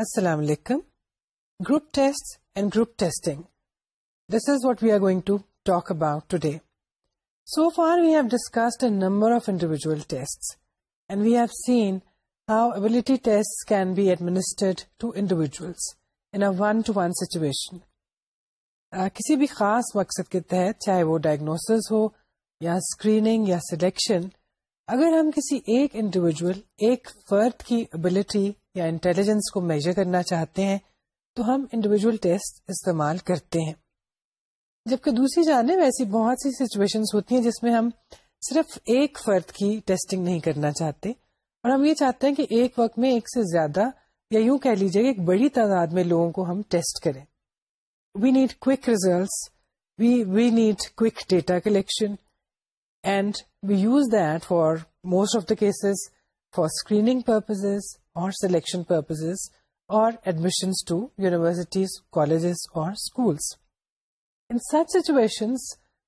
السلام علیکم۔ Group test and group testing this is what we are going to talk about today so far we have discussed a number of individual test and we have seen how ability test can be administered to individuals in one to one situation کسی بھی خاص مقصد کے تحت چاہے وہ diagnosis ہو یا screening یا سلیکشن اگر ہم کسی ایک انڈیویجل ایک فرد کی ابلٹی یا انٹیلیجنس کو میجر کرنا چاہتے ہیں، تو ہم انڈیویجل ٹیسٹ استعمال کرتے ہیں۔ جبکہ دوسری جانب ایسی بہت سی سچویشن ہوتی ہیں جس میں ہم صرف ایک فرد کی ٹیسٹنگ نہیں کرنا چاہتے، اور ہم یہ چاہتے ہیں کہ ایک وقت میں ایک سے زیادہ یا یوں کہہ لیجیے ایک بڑی تعداد میں لوگوں کو ہم ٹیسٹ کریں۔ We need quick results we we need quick data collection and we use that for most of the cases for screening purposes or selection per admission or schools in such situation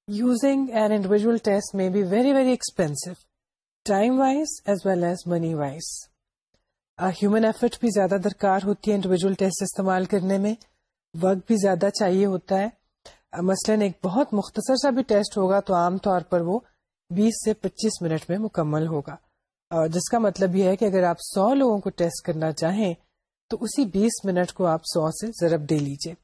using an individual test may be very very expensive time wise as well as money wise human effort بھی زیادہ درکار ہوتی ہے individual test استعمال کرنے میں. وقت بھی زیادہ چاہیے ہوتا ہے. مثلاً ایک بہت مختصر سا بھی ٹیسٹ ہوگا تو عام طور پر وہ بیس سے پچیس منٹ میں مکمل ہوگا۔ جس کا مطلب یہ ہے کہ اگر آپ سو لوگوں کو ٹیسٹ کرنا چاہیں، تو اسی بیس منٹ کو آپ سو سے ضرب دے لیجیے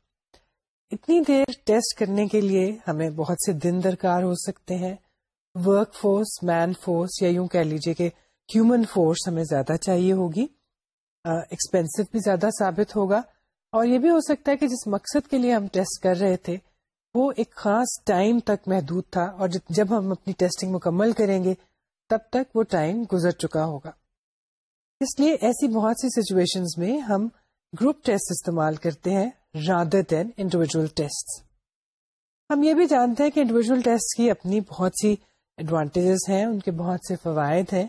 اتنی دیر ٹیسٹ کرنے کے لیے ہمیں بہت سے دن درکار ہو سکتے ہیں۔ ورک فورس، مین فورس، یا یوں کہہ لیجیے کہ ہیومن فورس ہمیں زیادہ چاہیے ہوگی۔ ایکسپینسو بھی زیادہ ثابت ہوگا۔ اور یہ بھی ہو سکتا ہے کہ جس مقصد کے لیے ہم ٹیسٹ کر رہے تھے، وہ ایک خاص ٹائم تک محدود تھا۔ اور جب ہم اپنی ٹیسٹنگ مکمل کریں گے تب تک وہ ٹائم گزر چکا ہوگا۔ اس لیے ایسی بہت سی سچویشن میں ہم گروپ ٹیسٹ استعمال کرتے ہیں رادر دین انڈیویجل ٹیسٹ ہم یہ بھی جانتے ہیں کہ انڈیویجل ٹیسٹ کی اپنی بہت سی ایڈوانٹیجز ہیں، ان کے بہت سے فوائد ہیں۔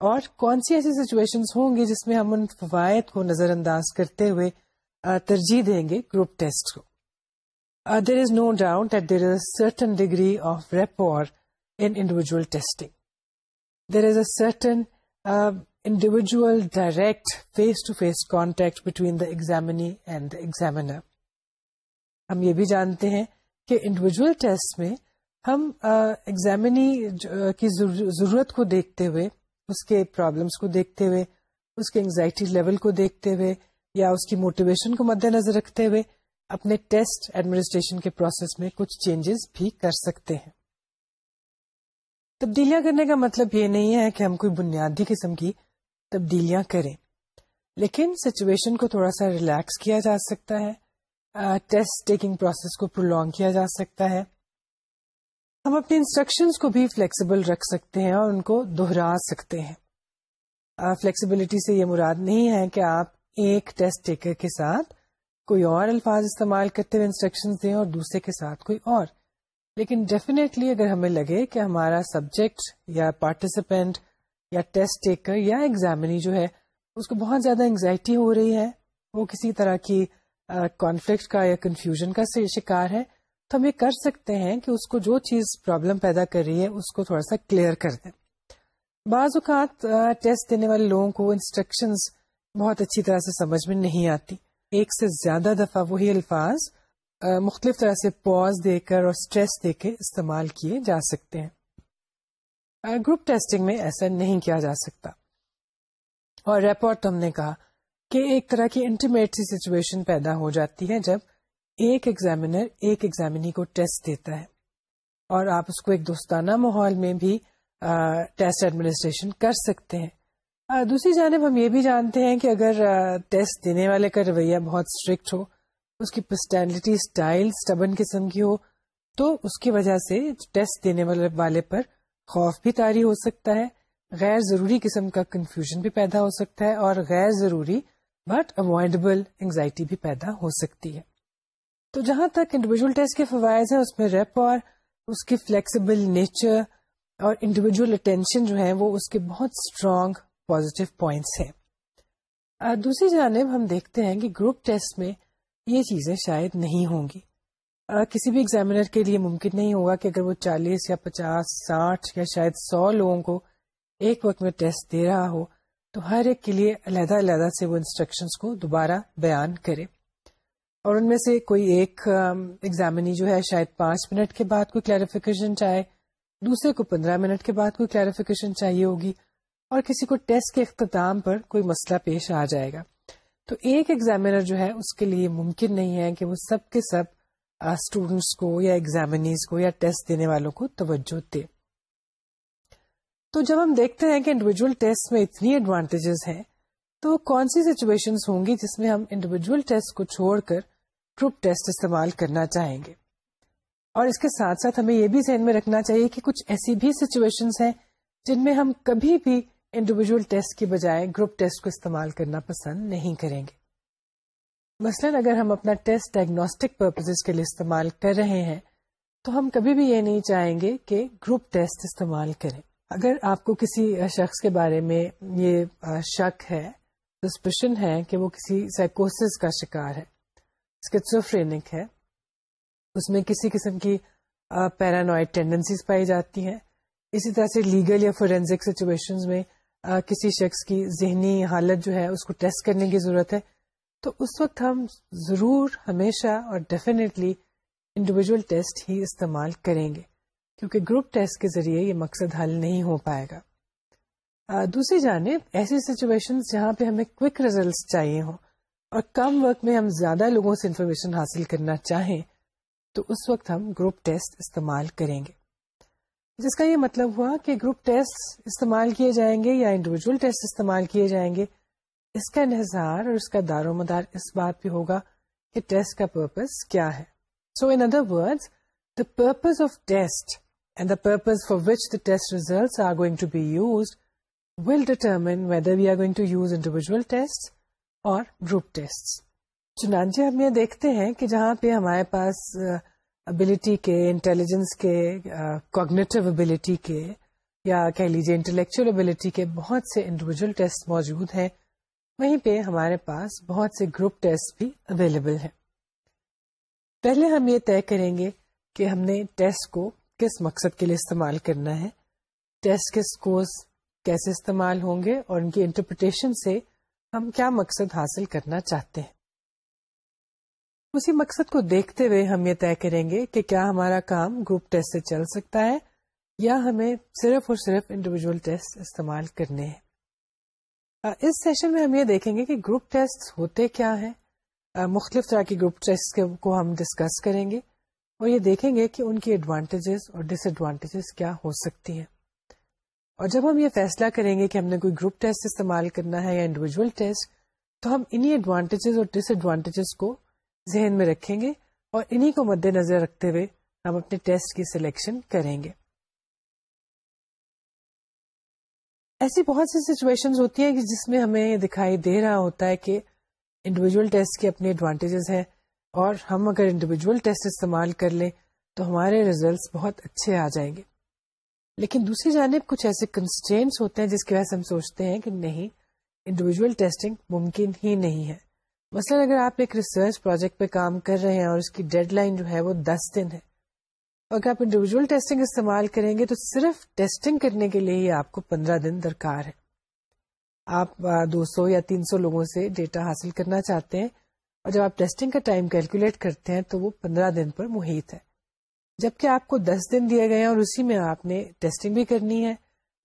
اور کون سی ایسی سچویشن ہوں گی جس میں ہم ان فوائد کو نظر انداز کرتے ہوئے ترجیح دیں گے گروپ ٹیسٹ کو۔ There is no doubt that there is certain degree of rapport individual testing there is a certain uh, individual direct face-to-face contact between the examinee and the examiner. ہم یہ بھی جانتے ہیں کہ انڈیویجل ٹیسٹ میں ہم examinee کی ضرورت کو دیکھتے ہوئے اس کے پرابلمس کو دیکھتے ہوئے اس کے انگزائٹی لیول کو دیکھتے ہوئے یا اس کی موٹیویشن کو مد نظر رکھتے ہوئے اپنے ٹیسٹ ایڈمنسٹریشن کے پروسیس میں کچھ چینجز بھی کر سکتے ہیں تبدیلیاں کرنے کا مطلب یہ نہیں ہے کہ ہم کوئی بنیادی قسم کی تبدیلیاں کریں، لیکن سچویشن کو تھوڑا سا ریلیکس کیا جا سکتا ہے ٹیسٹ ٹیکنگ پروسیس کو پرولونگ کیا جا سکتا ہے۔ ہم اپنی انسٹرکشنس کو بھی فلیکسیبل رکھ سکتے ہیں اور ان کو دوہرا سکتے ہیں۔ فلیکسیبلٹی سے یہ مراد نہیں ہے کہ آپ ایک ٹیسٹ ٹیکر کے ساتھ کوئی اور الفاظ استعمال کرتے ہوئے انسٹرکشن دیں اور دوسرے کے ساتھ کوئی اور۔ لیکن ڈیفینیٹلی اگر ہمیں لگے کہ ہمارا سبجیکٹ یا پارٹیسپینٹ یا ٹیسٹ ٹیکر یا ایگزامنی جو ہے، اس کو بہت زیادہ انگزائٹی ہو رہی ہے۔ وہ کسی طرح کی کانفلکٹ کا یا کنفیوژن کا شکار ہے۔ تو ہم یہ کر سکتے ہیں کہ اس کو جو چیز پرابلم پیدا کر رہی ہے، اس کو تھوڑا سا کلیئر کر دیں۔ بعض اوقات ٹیسٹ دینے والے لوگوں کو انسٹرکشنز بہت اچھی طرح سے سمجھ میں نہیں آتی۔ ایک سے زیادہ دفعہ وہی الفاظ مختلف طرح سے پوز دے کر اور اسٹریس دے کے استعمال کیے جا سکتے ہیں۔ گروپ ٹیسٹنگ میں ایسا نہیں کیا جا سکتا۔ اور ریپورٹ ہم نے کہا کہ ایک طرح کی انٹیمیٹ سی سچویشن پیدا ہو جاتی ہے جب ایک ایگزامینر ایک ایگزامنی کو ٹیسٹ دیتا ہے اور آپ اس کو ایک دوستانہ ماحول میں بھی ٹیسٹ ایڈمنسٹریشن کر سکتے ہیں۔ دوسری جانب ہم یہ بھی جانتے ہیں کہ اگر ٹیسٹ دینے والے کا رویہ بہت اسٹرکٹ ہو اس کی پرسنالٹی اسٹائل اسٹبن قسم کی ہو، تو اس کی وجہ سے ٹیسٹ دینے والے پر خوف بھی تاری ہو سکتا ہے، غیر ضروری قسم کا کنفیوژن بھی پیدا ہو سکتا ہے، اور غیر ضروری بٹ اوائڈبل انگزائٹی بھی پیدا ہو سکتی ہے۔ تو جہاں تک انڈیویجل ٹیسٹ کے فوائد ہیں، اس میں ریپ اور اس کی فلیکسیبل نیچر اور انڈیویجل اٹینشن جو ہے وہ اس کے بہت اسٹرانگ پوزیٹو پوائنٹس ہیں۔ دوسری جانب ہم دیکھتے ہیں کہ گروپ ٹیسٹ میں یہ چیزیں شاید نہیں ہوں گی۔ کسی بھی ایگزامینر کے لیے ممکن نہیں ہوگا کہ اگر وہ چالیس یا پچاس، ساٹھ یا شاید سو لوگوں کو ایک وقت میں ٹیسٹ دے رہا ہو، تو ہر ایک کے لیے علیحدہ علیحدہ سے وہ انسٹرکشنس کو دوبارہ بیان کرے۔ اور ان میں سے کوئی ایک ایگزامنی جو ہے، شاید پانچ منٹ کے بعد کوئی کلیریفیکیشن چاہے، دوسرے کو پندرہ منٹ کے بعد کوئی کلیریفیکیشن چاہیے ہوگی، اور کسی کو ٹیسٹ کے اختتام پر کوئی مسئلہ پیش آ جائے گا۔ تو ایک ایگزامینر جو ہے اس کے لیے ممکن نہیں ہے کہ وہ سب کے سب اسٹوڈینٹس کو یا ایگزامنیز کو یا ٹیسٹ دینے والوں کو توجہ دے۔ تو جب ہم دیکھتے ہیں کہ انڈیویجل ٹیسٹ میں اتنی ایڈوانٹیجز ہیں، تو کون سی سچویشن ہوں گی جس میں ہم انڈیویجل ٹیسٹ کو چھوڑ کر گروپ ٹیسٹ استعمال کرنا چاہیں گے؟ اور اس کے ساتھ ساتھ ہمیں یہ بھی ذہن میں رکھنا چاہیے کہ کچھ ایسی بھی سچویشن ہیں جن میں ہم کبھی بھی انڈیویجل ٹیسٹ کی بجائے گروپ ٹیسٹ کو استعمال کرنا پسند نہیں کریں گے۔ مثلاً اگر ہم اپنا ٹیسٹ ڈائگنوسٹک پرپز کے لیے استعمال کر رہے ہیں، تو ہم کبھی بھی یہ نہیں چاہیں گے کہ گروپ ٹیسٹ استعمال کریں۔ اگر آپ کو کسی شخص کے بارے میں یہ شک ہے سسپشن ہے کہ وہ کسی سائیکوسس کا شکار ہے اسکیٹسوفرینک ہے، اس میں کسی قسم کی پیرانوائڈ ٹینڈنسیز پائی جاتی ہیں۔ اسی طرح سے لیگل یا فورینزک سچویشن میں کسی شخص کی ذہنی حالت جو ہے، اس کو ٹیسٹ کرنے کی ضرورت ہے۔ تو اس وقت ہم ضرور ہمیشہ اور ڈیفینیٹلی انڈیویجل ٹیسٹ ہی استعمال کریں گے، کیونکہ گروپ ٹیسٹ کے ذریعے یہ مقصد حل نہیں ہو پائے گا۔ دوسری جانب، ایسی سچویشن جہاں پہ ہمیں کوئک ریزلٹس چاہیے ہوں اور کم وقت میں ہم زیادہ لوگوں سے انفارمیشن حاصل کرنا چاہیں، تو اس وقت ہم گروپ ٹیسٹ استعمال کریں گے۔ جس کا یہ مطلب ہوا کہ گروپ ٹیسٹ استعمال کیے جائیں گے یا انڈیویجل ٹیسٹ استعمال کیے جائیں گے اس کا انحصار اور اس کا دار و مدار اس بات پہ ہوگا کہ ٹیسٹ کا پرپز کیا ہے۔ So in other word the purpose of test and the purpose for which the test result are going to be use will determine whether we are going to use individual test or group test چنانچہ ہم یہ دیکھتے ہیں کہ جہاں پہ ہمارے پاس uh, ابلٹی کے انٹیلیجنس کے کوگنیٹو ابلٹی کے یا کہہ لیجیے انٹلیکچل ابلٹی کے بہت سے انڈیویجل ٹیسٹ موجود ہیں۔ وہیں پہ ہمارے پاس بہت سے گروپ ٹیسٹ بھی اویلیبل ہیں۔ پہلے ہم یہ طے کریں گے کہ ہم نے ٹیسٹ کو کس مقصد کے لیے استعمال کرنا ہے۔ ٹیسٹ کے اسکورس کیسے استعمال ہوں گے اور ان کی انٹرپریٹیشن سے ہم کیا مقصد حاصل کرنا چاہتے ہیں۔ اسی مقصد کو دیکھتے ہوئے ہم یہ طے کریں گے کہ کیا ہمارا کام گروپ ٹیسٹ سے چل سکتا ہے یا ہمیں صرف اور صرف انڈیویجل ٹیسٹ استعمال کرنے ہیں۔ اس سیشن میں ہم یہ دیکھیں گے کہ گروپ ٹیسٹ ہوتے کیا ہیں۔ مختلف طرح کی گروپ ٹیسٹ کو ہم ڈسکس کریں گے اور یہ دیکھیں گے کہ ان کی ایڈوانٹیجز اور ڈس ایڈوانٹیجز کیا ہو سکتی ہیں۔ اور جب ہم یہ فیصلہ کریں گے کہ ہم نے کوئی گروپ ٹیسٹ استعمال کرنا ہے یا انڈیویجل ٹیسٹ، تو ہم انہیں ایڈوانٹیجز اور ڈس ایڈوانٹیجز کو ذہن میں رکھیں گے اور انہیں کو مد نظر رکھتے ہوئے ہم اپنے ٹیسٹ کی سلیکشن کریں گے۔ ایسی بہت سی سچویشن ہوتی ہیں کہ جس میں ہمیں یہ دکھائی دے رہا ہوتا ہے کہ انڈیویجل ٹیسٹ کے اپنے ایڈوانٹیجز ہیں اور ہم اگر انڈیویجل ٹیسٹ استعمال کر لیں تو ہمارے ریزلٹس بہت اچھے آ جائیں گے۔ لیکن دوسری جانب کچھ ایسے کنسٹینٹس ہوتے ہیں جس کی وجہ سے ہم سوچتے ہیں کہ نہیں انڈیویجل ٹیسٹنگ ممکن ہی نہیں ہے۔ مثلا اگر آپ ایک ریسرچ پروجیکٹ پہ کام کر رہے ہیں اور اس کی ڈیڈ لائن جو ہے وہ دس دن ہے، اگر آپ انڈیویجل ٹیسٹنگ استعمال کریں گے تو صرف ٹیسٹنگ کرنے کے لیے ہی آپ کو پندرہ دن درکار ہے۔ آپ دو سو یا تین سو لوگوں سے ڈیٹا حاصل کرنا چاہتے ہیں اور جب آپ ٹیسٹنگ کا ٹائم کیلکولیٹ کرتے ہیں تو وہ پندرہ دن پر محیط ہے۔ جبکہ آپ کو دس دن دیے گئے ہیں اور اسی میں آپ نے ٹیسٹنگ بھی کرنی ہے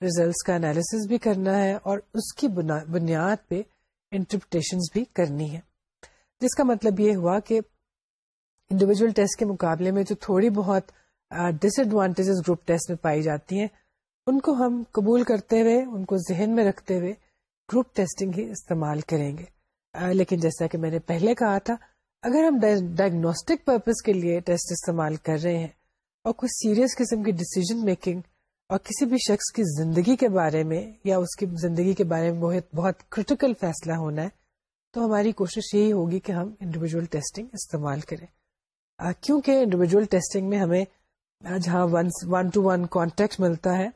ریزلٹس کا انالیس بھی کرنا ہے اور اس کی بنیاد پہ انٹرپریٹیشن بھی کرنی ہے۔ جس کا مطلب یہ ہوا کہ انڈیویجل ٹیسٹ کے مقابلے میں جو تھوڑی بہت ڈس ایڈوانٹیجز گروپ ٹیسٹ میں پائی جاتی ہیں، ان کو ہم قبول کرتے ہوئے، ان کو ذہن میں رکھتے ہوئے گروپ ٹیسٹنگ ہی استعمال کریں گے۔ لیکن جیسا کہ میں نے پہلے کہا تھا، اگر ہم ڈائگنوسٹک پرپز کے لیے ٹیسٹ استعمال کر رہے ہیں اور کوئی سیریس قسم کی ڈسیزن میکنگ اور کسی بھی شخص کی زندگی کے بارے میں یا اس کی زندگی کے بارے میں بہت بہت کریٹیکل فیصلہ ہونا ہے تو ہماری کوشش یہی ہوگی کہ ہم انڈیویجل ٹیسٹنگ استعمال کریں۔ کیونکہ انڈیویجل ٹیسٹنگ میں ہمیں جہاں ون ٹو ون کانٹیکٹ ملتا ہے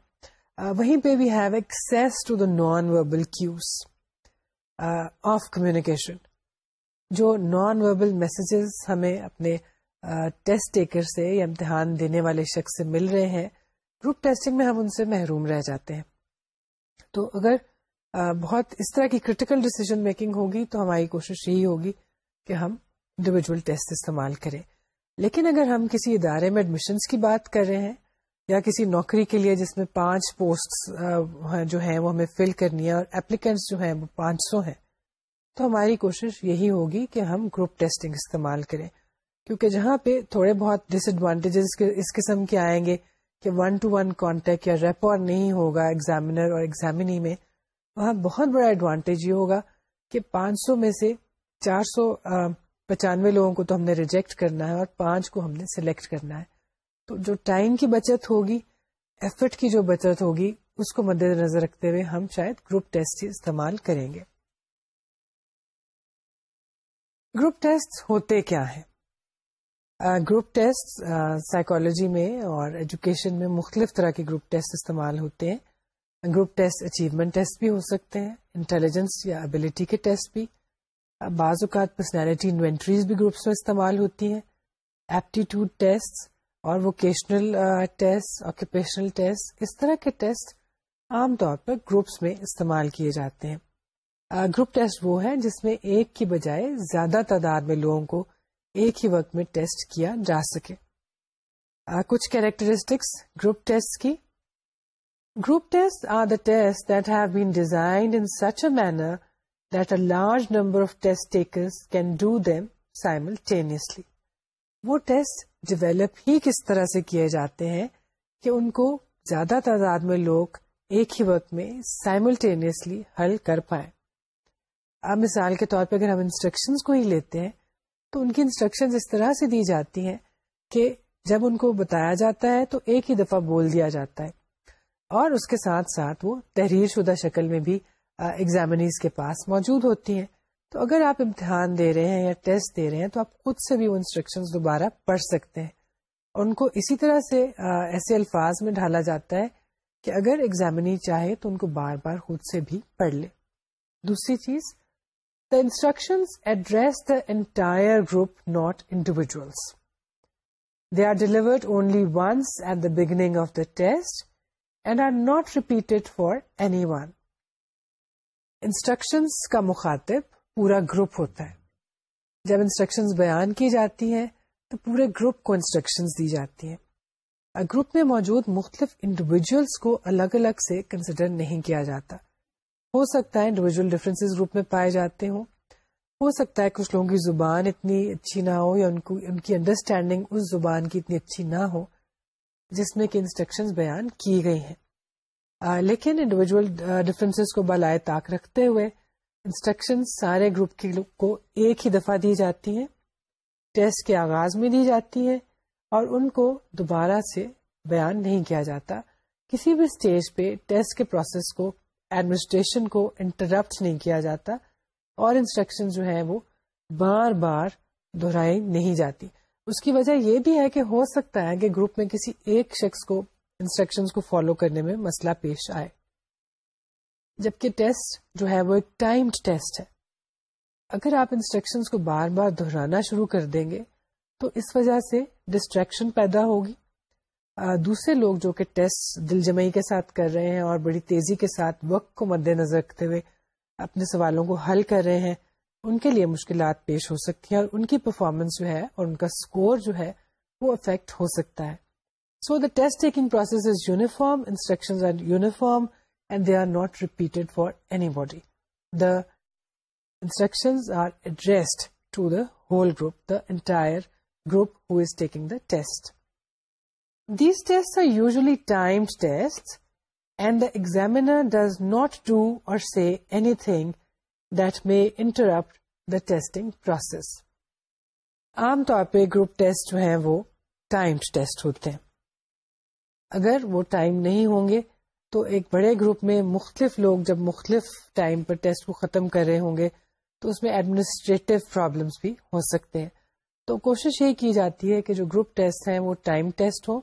وہیں پہ we have access to the non verbal cues of communication جو نان وربل میسجز ہمیں اپنے ٹیسٹ ٹیکر سے یا امتحان دینے والے شخص سے مل رہے ہیں۔ گروپ ٹیسٹنگ میں ہم ان سے محروم رہ جاتے ہیں۔ تو اگر بہت اس طرح کی کریٹیکل ڈیسیزن میکنگ ہوگی تو ہماری کوشش یہی ہوگی کہ ہم انڈیویجل ٹیسٹ استعمال کریں۔ لیکن اگر ہم کسی ادارے میں ایڈمیشنس کی بات کر رہے ہیں یا کسی نوکری کے لیے جس میں پانچ پوسٹ جو ہیں، وہ ہمیں فل کرنی ہے اور اپلیکینٹس جو ہیں، وہ پانچ سو ہیں، تو ہماری کوشش یہی ہوگی کہ ہم گروپ ٹیسٹنگ استعمال کریں۔ کیونکہ جہاں پہ تھوڑے بہت ڈس ایڈوانٹیجز اس قسم کے آئیں گے کہ ون ٹو ون کانٹیکٹ یا ریپور نہیں ہوگا ایگزامینر اور ایگزامنی میں وہاں بہت بڑا ایڈوانٹیج یہ ہوگا کہ پانچ سو میں سے چار سو پچانوے لوگوں کو تو ہم نے ریجیکٹ کرنا ہے اور پانچ کو ہم نے سلیکٹ کرنا ہے۔ تو جو ٹائم کی بچت ہوگی ایفرٹ کی جو بچت ہوگی، اس کو مد نظر رکھتے ہوئے ہم شاید گروپ ٹیسٹ استعمال کریں گے۔ گروپ ٹیسٹ ہوتے کیا ہیں؟ گروپ ٹیسٹ سائیکولوجی میں اور ایجوکیشن میں مختلف طرح کے گروپ ٹیسٹ استعمال ہوتے ہیں۔ گروپ ٹیسٹ، اچیومنٹ ٹیسٹ بھی ہو سکتے ہیں، انٹیلیجنس یا ابلیٹی کے ٹیسٹ بھی۔ بعض اوقات پرسنالٹی انوینٹریز بھی گروپس میں استعمال ہوتی ہیں۔ ایپٹیٹیوڈ ٹیسٹ اور ووکیشنل ٹیسٹ آکوپیشنل ٹیسٹ اس طرح کے ٹیسٹ عام طور پر گروپس میں استعمال کیے جاتے ہیں۔ گروپ ٹیسٹ وہ ہے جس میں ایک کی بجائے زیادہ تعداد میں لوگوں کو ایک ہی وقت میں ٹیسٹ کیا جا سکے۔ کچھ کیریکٹرسٹکس گروپ ٹیسٹ کی۔ Group test are the test that have been designed in such a manner that a large number of test takers can do them simultaneously وہ ٹیسٹ ڈیویلپ ہی کس طرح سے کیے جاتے ہیں کہ ان کو زیادہ تعداد میں لوگ ایک ہی وقت میں سائملٹینیسلی حل کر پائے اب مثال کے طور پہ اگر ہم انسٹرکشن کو ہی لیتے ہیں، تو ان کی انسٹرکشن اس طرح سے دی جاتی ہیں کہ جب ان کو بتایا جاتا ہے تو ایک ہی دفعہ بول دیا جاتا ہے۔ اور اس کے ساتھ ساتھ وہ تحریر شدہ شکل میں بھی ایگزامنیز کے پاس موجود ہوتی ہیں۔ تو اگر آپ امتحان دے رہے ہیں یا ٹیسٹ دے رہے ہیں، تو آپ خود سے بھی وہ انسٹرکشن دوبارہ پڑھ سکتے ہیں۔ ان کو اسی طرح سے ایسے الفاظ میں ڈالا جاتا ہے کہ اگر ایگزامنی چاہے تو ان کو بار بار خود سے بھی پڑھ لے۔ دوسری چیز the instruction address the entire group not individuals they are delivered only once at the beginning of the test and are not repeated for anyone instructions کا مخاطب پورا گروپ ہوتا ہے۔ جب انسٹرکشن بیان کی جاتی ہیں، تو پورے گروپ کو انسٹرکشن دی جاتی ہیں۔ گروپ میں موجود مختلف انڈیویجلس کو الگ الگ سے کنسیڈر نہیں کیا جاتا۔ ہو سکتا ہے انڈیویجل ڈفرینس گروپ میں پائے جاتے ہوں۔ ہو سکتا ہے کچھ لوگوں کی زبان اتنی اچھی نہ ہو یا ان کو، ان کی انڈرسٹینڈنگ اس زبان کی اتنی اچھی نہ ہو۔ جس میں کہ انسٹرکشن بیان کی گئی ہیں۔ آ, لیکن انڈیویجل ڈفرینس کو بالائے طاق رکھتے ہوئے انسٹرکشن سارے گروپ کے کو ایک ہی دفعہ دی جاتی ہیں۔ ٹیسٹ کے آغاز میں دی جاتی ہیں اور ان کو دوبارہ سے بیان نہیں کیا جاتا۔ کسی بھی اسٹیج پہ ٹیسٹ کے پروسیس کو ایڈمنسٹریشن کو انٹرپٹ نہیں کیا جاتا اور انسٹرکشن جو ہے وہ بار بار دہرائی نہیں جاتی۔ اس کی وجہ یہ بھی ہے کہ ہو سکتا ہے کہ گروپ میں کسی ایک شخص کو انسٹرکشن کو فالو کرنے میں مسئلہ پیش آئے۔ جبکہ ٹیسٹ جو ہے وہ ایک ٹائمڈ ٹیسٹ ہے۔ اگر آپ انسٹرکشن کو بار بار دہرانا شروع کر دیں گے تو اس وجہ سے ڈسٹریکشن پیدا ہوگی۔ دوسرے لوگ جو کہ ٹیسٹ دل جمعی کے ساتھ کر رہے ہیں اور بڑی تیزی کے ساتھ وقت کو مد نظر رکھتے ہوئے اپنے سوالوں کو حل کر رہے ہیں ان کے لیے مشکلات پیش ہو سکتی ہیں اور ان کی پرفارمنس جو ہے اور ان کا اسکور جو ہے وہ افیکٹ ہو سکتا ہے۔ So the test taking process is uniform instruction are uniform and they are not repeated for anybody the instruction are addressed to the whole group the entire group who is taking the test these test are usually time test and the examiner does not do or see anything that may interrupt the testing process عام طور پہ group test جو ہیں وہ time test ہوتے ہیں۔ اگر وہ ٹائم نہیں ہوں گے تو ایک بڑے گروپ میں مختلف لوگ جب مختلف ٹائم پر ٹیسٹ کو ختم کر رہے ہوں گے تو اس میں ایڈمنسٹریٹو پرابلمس بھی ہو سکتے ہیں۔ تو کوشش یہ کی جاتی ہے کہ جو گروپ ٹیسٹ ہیں وہ ٹائم ٹیسٹ ہو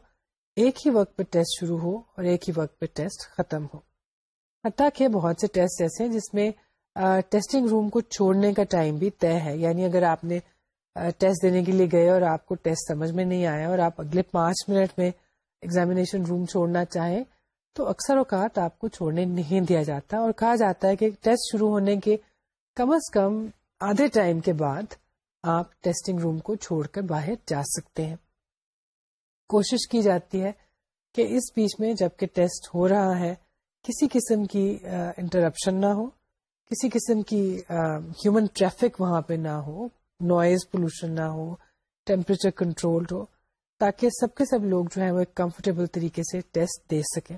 ایک ہی وقت پہ ٹیسٹ شروع ہو اور ایک ہی وقت پہ ٹیسٹ ختم ہو۔ حتیٰ کہ بہت سے ٹیسٹ ایسے ہیں جس میں ٹیسٹنگ روم کو چھوڑنے کا ٹائم بھی طے ہے۔ یعنی اگر آپ نے ٹیسٹ دینے کے لیے گئے اور آپ کو ٹیسٹ سمجھ میں نہیں آیا اور آپ اگلے پانچ منٹ میں ایگزامینیشن روم چھوڑنا چاہیں، تو اکثر اوقات آپ کو چھوڑنے نہیں دیا جاتا۔ اور کہا جاتا ہے کہ ٹیسٹ شروع ہونے کے کم از کم آدھے ٹائم کے بعد آپ ٹیسٹنگ روم کو چھوڑ کر باہر جا سکتے ہیں۔ کوشش کی جاتی ہے کہ اس بیچ میں جبکہ ٹیسٹ ہو رہا ہے، کسی قسم کی انٹرپشن نہ ہو۔ کسی قسم کی ہیومن ٹریفک وہاں پہ نہ ہو نوائز پولوشن نہ ہو ٹیمپریچر کنٹرولڈ ہو، تاکہ سب کے سب لوگ جو ہے وہ ایک کمفرٹیبل طریقے سے ٹیسٹ دے سکیں۔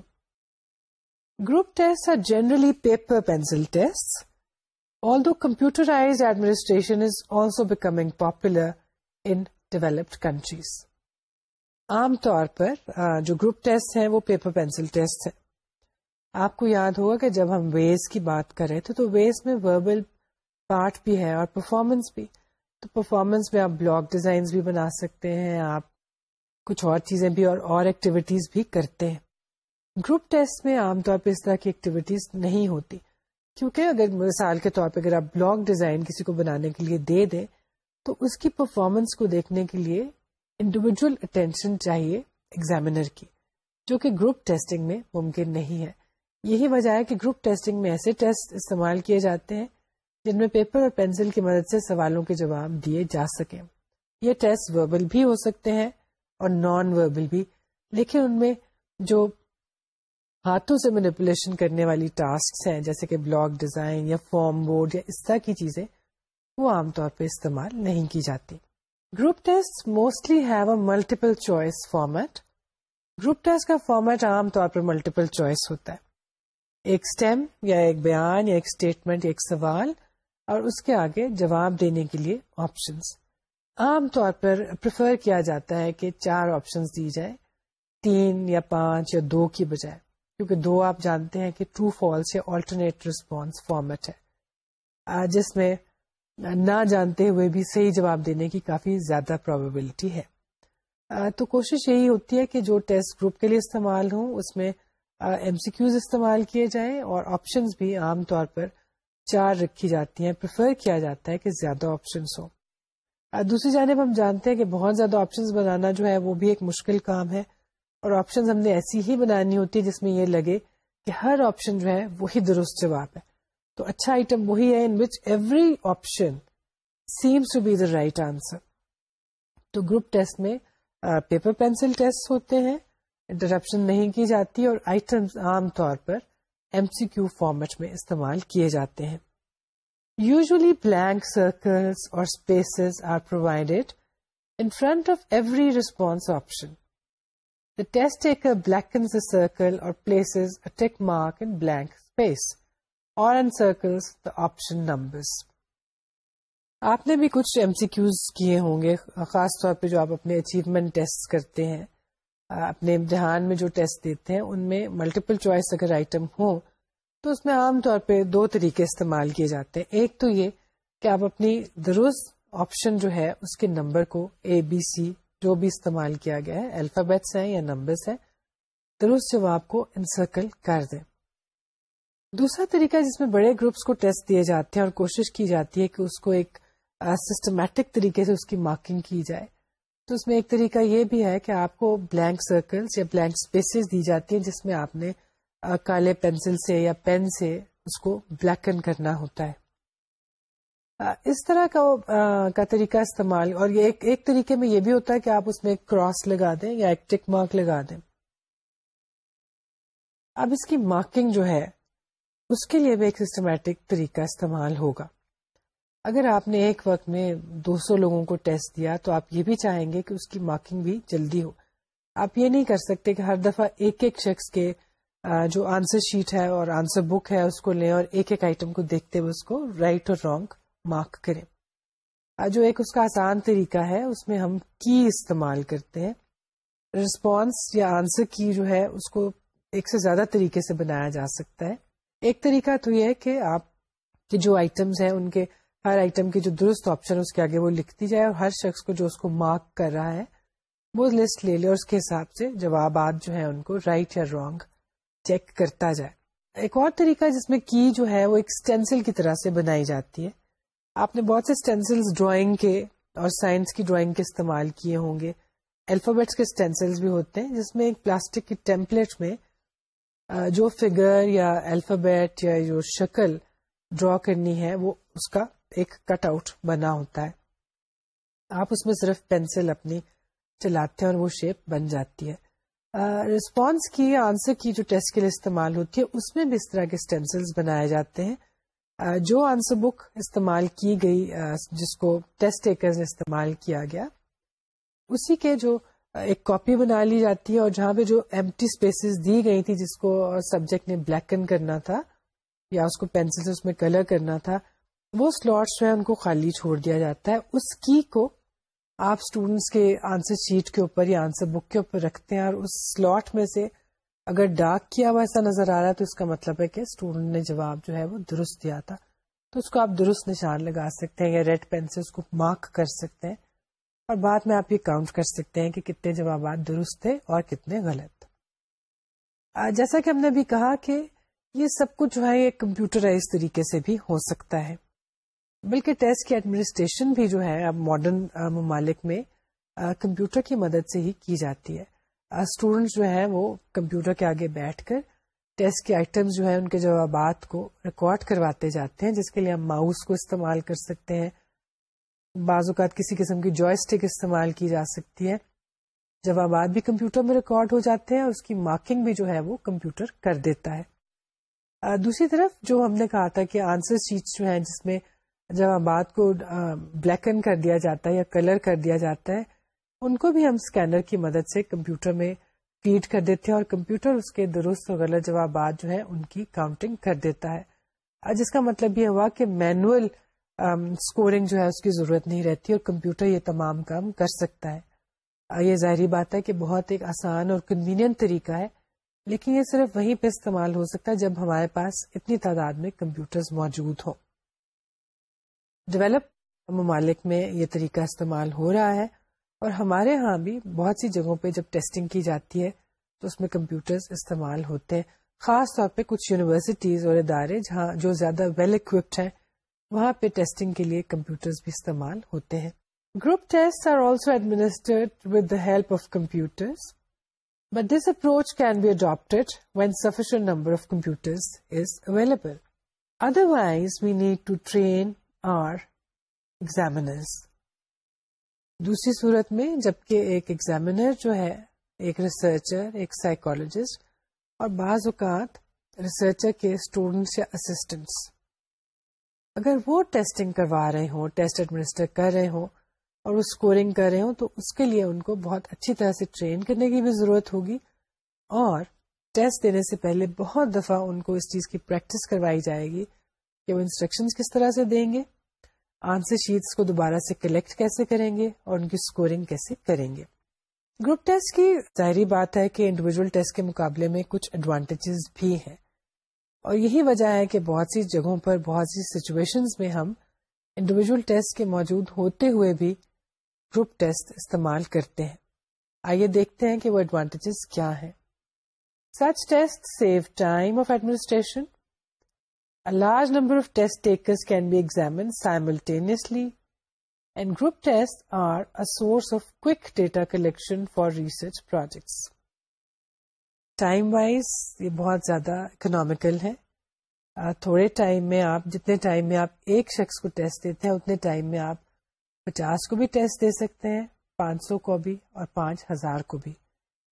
Group test are generally paper pencil test although computerize administration is also becoming popular in developed countries عام طور پر جو گروپ ٹیسٹ ہیں وہ پیپر پینسل ٹیسٹ ہیں۔ آپ کو یاد ہوگا کہ جب ہم ویز کی بات کر رہے تھے تو ویز میں وربل پارٹ بھی ہے اور پرفارمنس بھی۔ تو پرفارمنس میں آپ بلاگ ڈیزائنس بھی بنا سکتے ہیں، آپ کچھ اور چیزیں بھی اور اور ایکٹیویٹیز بھی کرتے ہیں۔ گروپ ٹیسٹ میں عام طور پہ اس طرح کی ایکٹیویٹیز نہیں ہوتی۔ کیونکہ اگر مثال کے طور پہ اگر آپ بلاگ ڈیزائن کسی کو بنانے کے لیے دے دیں، تو اس کی پرفارمنس کو دیکھنے کے لیے انڈیویجل اٹینشن چاہیے ایگزامینر کی، جو کہ گروپ ٹیسٹنگ میں ممکن نہیں ہے۔ یہی وجہ ہے کہ گروپ ٹیسٹنگ میں ایسے ٹیسٹ استعمال کیے جاتے ہیں جن میں پیپر اور پینسل کی مدد سے سوالوں کے جواب دیے جا سکیں۔ یہ ٹیسٹ وربل بھی ہو سکتے ہیں اور نان وربل بھی، لیکن ان میں جو ہاتھوں سے مینیپولیشن کرنے والی ٹاسک ہیں، جیسے کہ بلاگ ڈیزائن یا فارم بورڈ یا اس طرح کی چیزیں، وہ عام طور پہ استعمال نہیں کی جاتی۔ Group test mostly have a multiple choice format group test کا فارمیٹ عام طور پر ملٹیپل چوائس ہوتا ہے۔ ایک اسٹیم یا ایک بیان یا ایک اسٹیٹمنٹ ایک سوال اور اس کے آگے جواب دینے کے لیے آپشنس عام طور پر پریفر کیا جاتا ہے کہ چار آپشنس دی جائے، تین یا پانچ یا دو کی بجائے، کیونکہ دو آپ جانتے ہیں کہ ٹرو فالس یا آلٹرنیٹ ریسپانس فارمیٹ ہے۔ جس میں نہ جانتے ہوئے بھی صحیح جواب دینے کی کافی زیادہ پروبیبلٹی ہے۔ تو کوشش یہی ہوتی ہے کہ جو ٹیسٹ گروپ کے لیے استعمال ہوں، اس میں ایم سی کیوز استعمال کیے جائیں اور آپشنس بھی عام طور پر چار رکھی جاتی ہیں۔ پریفر کیا جاتا ہے کہ زیادہ آپشنس ہوں۔ دوسری جانب ہم جانتے ہیں کہ بہت زیادہ آپشنس بنانا جو ہے وہ بھی ایک مشکل کام ہے اور آپشن ہم نے ایسی ہی بنانی ہوتی ہے جس میں یہ لگے کہ ہر آپشن جو ہے وہی درست جواب ہے۔ تو اچھا آئٹم وہی ہے in which every option seems to be the right answer تو گروپ ٹیسٹ میں پیپر پینسل ٹیسٹ ہوتے ہیں۔ انٹرپشن نہیں کی جاتی اور آئٹمس عام طور پر ایم سی کیو فارمیٹ میں استعمال کیے جاتے ہیں۔ Usually blank circles or spaces are provided in front of every response option the test taker blackens circle or places tick mark in blank space or in circles the option numbers آپ نے بھی کچھ M C Qs کیے ہوں گے، خاص طور پہ جو آپ اپنے اچیومنٹ ٹیسٹ کرتے ہیں۔ اپنے امتحان میں جو ٹیسٹ دیتے ہیں، ان میں ملٹیپل چوائس اگر آئٹم ہو، تو اس میں عام طور پہ دو طریقے استعمال کیے جاتے ہیں۔ ایک تو یہ کہ آپ اپنی درست آپشن جو ہے، اس کے نمبر کو اے بی سی جو بھی استعمال کیا گیا ہے الفابیٹس ہیں یا نمبرس ہیں درست جواب کو انسرکل کر دیں۔ دوسرا طریقہ جس میں بڑے گروپس کو ٹیسٹ دیے جاتے ہیں اور کوشش کی جاتی ہے کہ اس کو ایک سسٹمیٹک طریقے سے اس کی مارکنگ کی جائے۔ تو اس میں ایک طریقہ یہ بھی ہے کہ آپ کو بلینک سرکلس یا بلینک اسپیسیز دی جاتی ہیں جس میں آپ نے کالے پینسل سے یا پین سے اس کو بلیکن کرنا ہوتا ہے۔ اس طرح کا کا طریقہ استعمال، اور یہ ایک ایک طریقے میں یہ بھی ہوتا ہے کہ آپ اس میں ایک کراس لگا دیں یا ایک ٹک مارک لگا دیں۔ اب اس کی مارکنگ جو ہے، اس کے لیے بھی ایک سسٹمیٹک طریقہ استعمال ہوگا۔ اگر آپ نے ایک وقت میں دو سو لوگوں کو ٹیسٹ دیا تو آپ یہ بھی چاہیں گے کہ اس کی مارکنگ بھی جلدی ہو۔ آپ یہ نہیں کر سکتے کہ ہر دفعہ ایک ایک شخص کے جو آنسر شیٹ ہے اور آنسر بک ہے، اس کو لیں اور ایک ایک آئٹم کو دیکھتے ہوئے اس کو رائٹ اور رانگ مارک کریں۔ جو ایک اس کا آسان طریقہ ہے، اس میں ہم کی استعمال کرتے ہیں۔ رسپانس یا آنسر کی جو ہے، اس کو ایک سے زیادہ طریقے سے بنایا جا سکتا ہے۔ ایک طریقہ تو یہ ہے کہ آپ کے جو آئٹمس ہیں، ان کے ہر آئٹم کی جو درست آپشن اس کے آگے وہ لکھتی جائے اور ہر شخص کو جو اس کو مارک کر رہا ہے، وہ لسٹ لے لے اور اس کے حساب سے جوابات جو ہیں ان کو رائٹ یا رانگ چیک کرتا جائے۔ ایک اور طریقہ جس میں کی جو ہے وہ ایک اسٹینسل کی طرح سے بنائی جاتی ہے۔ آپ نے بہت سے اسٹینسل ڈرائنگ کے اور سائنس کی ڈرائنگ کے استعمال کیے ہوں گے۔ الفابیٹس کے اسٹینسل بھی ہوتے ہیں، جس میں ایک پلاسٹک کی ٹیمپلیٹ میں جو فگر یا الفابیٹ یا جو شکل ڈرا کرنی ہے، وہ اس کا ایک کٹ آؤٹ بنا ہوتا ہے۔ آپ اس میں صرف پینسل اپنی چلاتے ہیں اور وہ شیپ بن جاتی ہے۔ رسپانس کی آنسر کی جو ٹیسٹ کے لیے استعمال ہوتی ہے، اس میں بھی اس طرح کے اسٹینسل بنائے جاتے ہیں۔ جو آنسر بک استعمال کی گئی جس کو ٹیسٹ ٹیکر نے استعمال کیا گیا، اسی کے جو ایک کاپی بنا لی جاتی ہے اور جہاں پہ جو ایمٹی اسپیسیز دی گئی تھی، جس کو سبجیکٹ نے بلیکن کرنا تھا یا اس کو پینسل سے اس میں کلر کرنا تھا وہ سلاٹس جو ہے ان کو خالی چھوڑ دیا جاتا ہے۔ اس کی کو آپ اسٹوڈینٹس کے آنسر شیٹ کے اوپر یا آنسر بک کے اوپر رکھتے ہیں اور اس سلاٹ میں سے اگر ڈارک کیا ہوا ایسا نظر آ رہا ہے تو اس کا مطلب ہے کہ اسٹوڈنٹ نے جواب جو ہے وہ درست دیا تھا۔ تو اس کو آپ درست نشان لگا سکتے ہیں یا ریڈ پین سے اس کو مارک کر سکتے ہیں۔ اور بعد میں آپ یہ کاؤنٹ کر سکتے ہیں کہ کتنے جوابات درست تھے اور کتنے غلط۔ جیسا کہ ہم نے بھی کہا کہ یہ سب کچھ جو ہے، یہ کمپیوٹرائز طریقے سے بھی ہو سکتا ہے۔ بلکہ ٹیسٹ کی ایڈمنسٹریشن بھی جو ہے اب ماڈرن ممالک میں کمپیوٹر کی مدد سے ہی کی جاتی ہے۔ اسٹوڈینٹس جو ہے وہ کمپیوٹر کے آگے بیٹھ کر ٹیسٹ کے آئٹمس جو ہے ان کے جوابات کو ریکارڈ کرواتے جاتے ہیں، جس کے لیے ہم ماؤس کو استعمال کر سکتے ہیں۔ بعض اوقات کسی قسم کی جوائے اسٹک استعمال کی جا سکتی ہے۔ جوابات بھی کمپیوٹر میں ریکارڈ ہو جاتے ہیں اور اس کی مارکنگ بھی جو ہے وہ کمپیوٹر کر دیتا ہے۔ دوسری طرف جو ہم نے کہا تھا کہ آنسر شیٹس جو ہیں جس میں جوابات کو بلیکن کر دیا جاتا ہے یا کلر کر دیا جاتا ہے، ان کو بھی ہم اسکینر کی مدد سے کمپیوٹر میں فیڈ کر دیتے ہیں اور کمپیوٹر اس کے درست اور غلط جوابات جو ہیں ان کی کاؤنٹنگ کر دیتا ہے۔ جس کا مطلب یہ ہوا کہ مینوئل اسکورنگ جو ہے اس کی ضرورت نہیں رہتی اور کمپیوٹر یہ تمام کام کر سکتا ہے۔ یہ ظاہری بات ہے کہ بہت ایک آسان اور کنوینئنٹ طریقہ ہے، لیکن یہ صرف وہیں پہ استعمال ہو سکتا ہے جب ہمارے پاس اتنی تعداد میں کمپیوٹر موجود ہوں۔ ڈیولپ ممالک میں یہ طریقہ استعمال ہو رہا ہے اور ہمارے ہاں بھی بہت سی جگہوں پہ جب ٹیسٹنگ کی جاتی ہے تو اس میں کمپیوٹرز استعمال ہوتے ہیں۔ خاص طور پہ کچھ یونیورسٹیز اور ادارے جہاں جو زیادہ ویل اکوپڈ ہیں، وہاں پہ ٹیسٹنگ کے لیے کمپیوٹرز بھی استعمال ہوتے ہیں۔ Group test are also administered with the help of computers but this approach can be adapted when sufficient number of computers is available otherwise we need to train our examiners دوسری صورت میں جبکہ ایک examiner جو ہے، ایک researcher ایک psychologist اور بعض اوقات ریسرچر کے اسٹوڈینٹس یا اسسٹنٹس اگر وہ ٹیسٹنگ کروا رہے ہوں ٹیسٹ ایڈمنسٹر کر رہے ہوں اور وہ اسکورنگ کر رہے ہوں، تو اس کے لیے ان کو بہت اچھی طرح سے ٹرین کرنے کی بھی ضرورت ہوگی۔ اور ٹیسٹ دینے سے پہلے بہت دفعہ ان کو اس چیز کی پریکٹس کروائی جائے گی۔ کہ وہ انسٹرکشن کس طرح سے دیں گے؟ آنسر شیٹس کو دوبارہ سے کلیکٹ کیسے کریں گے اور ان کی اسکورنگ کیسے کریں گے؟ گروپ ٹیسٹ کی ظاہری بات ہے کہ انڈیویجل ٹیسٹ کے مقابلے میں کچھ ایڈوانٹیجز بھی ہیں۔ اور یہی وجہ ہے کہ بہت سی جگہوں پر بہت سی سچویشن میں ہم انڈیویجل ٹیسٹ کے موجود ہوتے ہوئے بھی گروپ ٹیسٹ استعمال کرتے ہیں۔ آئیے دیکھتے ہیں کہ وہ ایڈوانٹیجز کیا ہیں۔ Such test save time of administration A large number of test takers can be examined simultaneously, and group tests are a source of quick data collection for research projects. Time wise یہ بہت زیادہ economical ہے۔ تھوڑے time میں آپ جتنے time میں آپ ایک شخص کو ٹیسٹ دیتے ہیں اتنے ٹائم میں آپ پچاس کو بھی ٹیسٹ دے سکتے ہیں پانچ سو کو بھی اور پانچ ہزار کو بھی۔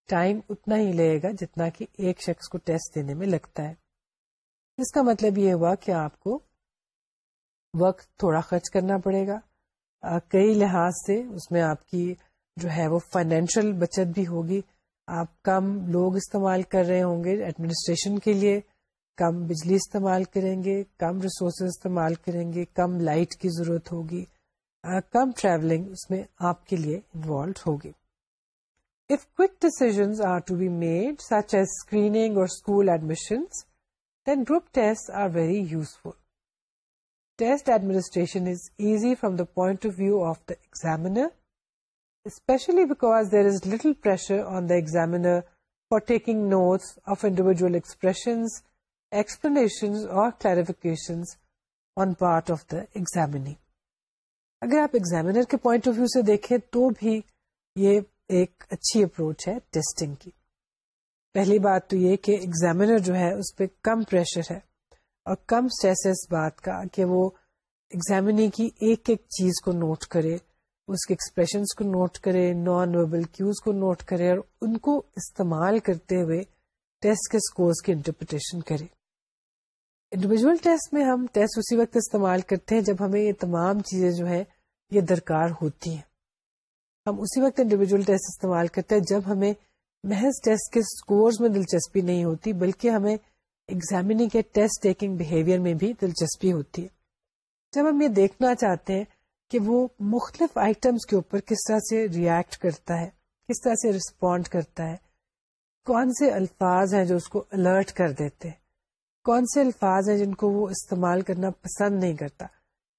ٹائم اتنا ہی لگے گا جتنا کہ ایک شخص کو ٹیسٹ دینے میں لگتا ہے۔ اس کا مطلب یہ ہوا کہ آپ کو وقت تھوڑا خرچ کرنا پڑے گا۔ کئی لحاظ سے اس میں آپ کی جو ہے وہ فائنینشیل بچت بھی ہوگی۔ آپ کم لوگ استعمال کر رہے ہوں گے ایڈمنسٹریشن کے لیے، کم بجلی استعمال کریں گے، کم ریسورسز استعمال کریں گے، کم لائٹ کی ضرورت ہوگی۔ کم ٹریولنگ اس میں آپ کے لیے انوالوڈ ہوگی۔ If quick decisions are to be made such as screening or school admissions then group tests are very useful. Test administration is easy from the point of view of the examiner, especially because there is little pressure on the examiner for taking notes of individual expressions explanation اور clarification on part of the examinee اگر آپ examiner کے point of view سے دیکھیں تو بھی یہ ایک اچھی اپروچ ہے ٹیسٹنگ کی پہلی بات تو یہ کہ ایگزامینر جو ہے اس پہ کم پریشر ہے اور کم اسٹریس ہے اس بات کا کہ وہ ایگزامنی کی ایک ایک چیز کو نوٹ کرے، اس کے ایکسپریشنس کو نوٹ کرے نان ویبل کیوز کو نوٹ کرے اور ان کو استعمال کرتے ہوئے ٹیسٹ کے اسکورس کی انٹرپریٹیشن کرے۔ انڈیویجل ٹیسٹ میں ہم ٹیسٹ اسی وقت استعمال کرتے ہیں جب ہمیں یہ تمام چیزیں جو ہے یہ درکار ہوتی ہیں۔ ہم اسی وقت انڈیویجل ٹیسٹ استعمال کرتے ہیں جب ہمیں محض ٹیسٹ کے اسکورس میں دلچسپی نہیں ہوتی، بلکہ ہمیں ایگزامنگ کے ٹیسٹ ٹیکنگ بہیویئر میں بھی دلچسپی ہوتی ہے۔ جب ہم یہ دیکھنا چاہتے ہیں کہ وہ مختلف آئٹمس کے اوپر کس طرح سے ریئیکٹ کرتا ہے، کس طرح سے رسپونڈ کرتا ہے، کون سے الفاظ ہیں جو اس کو الرٹ کر دیتے ہیں، کون سے الفاظ ہیں جن کو وہ استعمال کرنا پسند نہیں کرتا،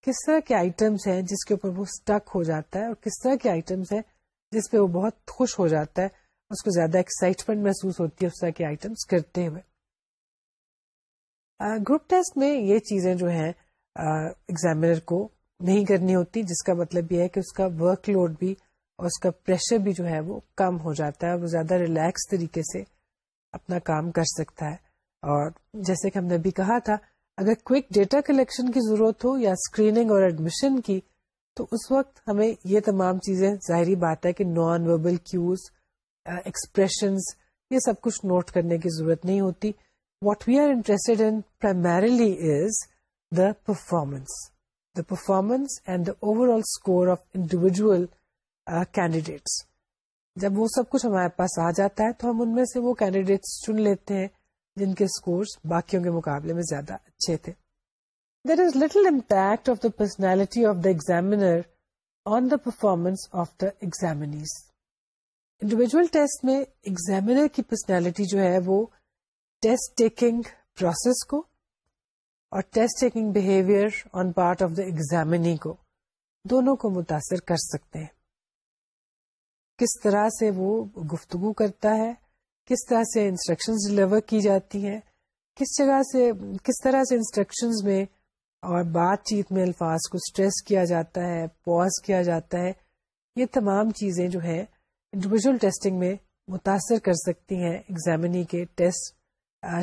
کس طرح کے آئٹمس ہیں جس کے اوپر وہ اسٹک ہو جاتا ہے اور کس طرح کے آئٹمس ہیں جس پہ وہ بہت خوش ہو جاتا ہے اس کو زیادہ ایکسائٹمنٹ محسوس ہوتی ہے اس طرح کے آئٹمس کرتے ہوئے۔ گروپ ٹیسٹ میں یہ چیزیں جو ہیں ایگزامینر کو نہیں کرنی ہوتی، جس کا مطلب یہ ہے کہ اس کا ورک لوڈ بھی اور اس کا پریشر بھی جو ہے وہ کم ہو جاتا ہے وہ زیادہ ریلیکس طریقے سے اپنا کام کر سکتا ہے۔ اور جیسے کہ ہم نے بھی کہا تھا، اگر کوئک ڈیٹا کلیکشن کی ضرورت ہو یا اسکریننگ اور ایڈمیشن کی، تو اس وقت ہمیں یہ تمام چیزیں، ظاہری بات ہے کہ نان وربل کیوز ایکسپریشنز یہ سب کچھ نوٹ کرنے کی ضرورت نہیں ہوتی۔ What we are interested in primarily is the performance the performance and the overall score of individual candidates جب وہ سب کچھ ہمارے پاس آ جاتا ہے تو ہم ان میں سے وہ کینڈیڈیٹس چن لیتے ہیں جن کے اسکورس باقیوں کے مقابلے میں زیادہ اچھے تھے۔ There is little impact of the personality of the examiner on the performance of the examinees individual test میں ایگزامینر کی پرسنالٹی جو ہے وہ ٹیسٹ ٹیکنگ پروسیس کو اور test taking behaviour on part of the examinee کو دونوں کو متاثر کر سکتے ہیں۔ کس طرح سے وہ گفتگو کرتا ہے، کس طرح سے انسٹرکشن ڈلیور کی جاتی ہیں، کس جگہ سے، کس طرح سے انسٹرکشن میں اور بات چیت میں الفاظ کو اسٹریس کیا جاتا ہے پوز کیا جاتا ہے، یہ تمام چیزیں جو ہے انڈیویجل ٹیسٹنگ میں متاثر کر سکتی ہیں ایگزامنی کے ٹیسٹ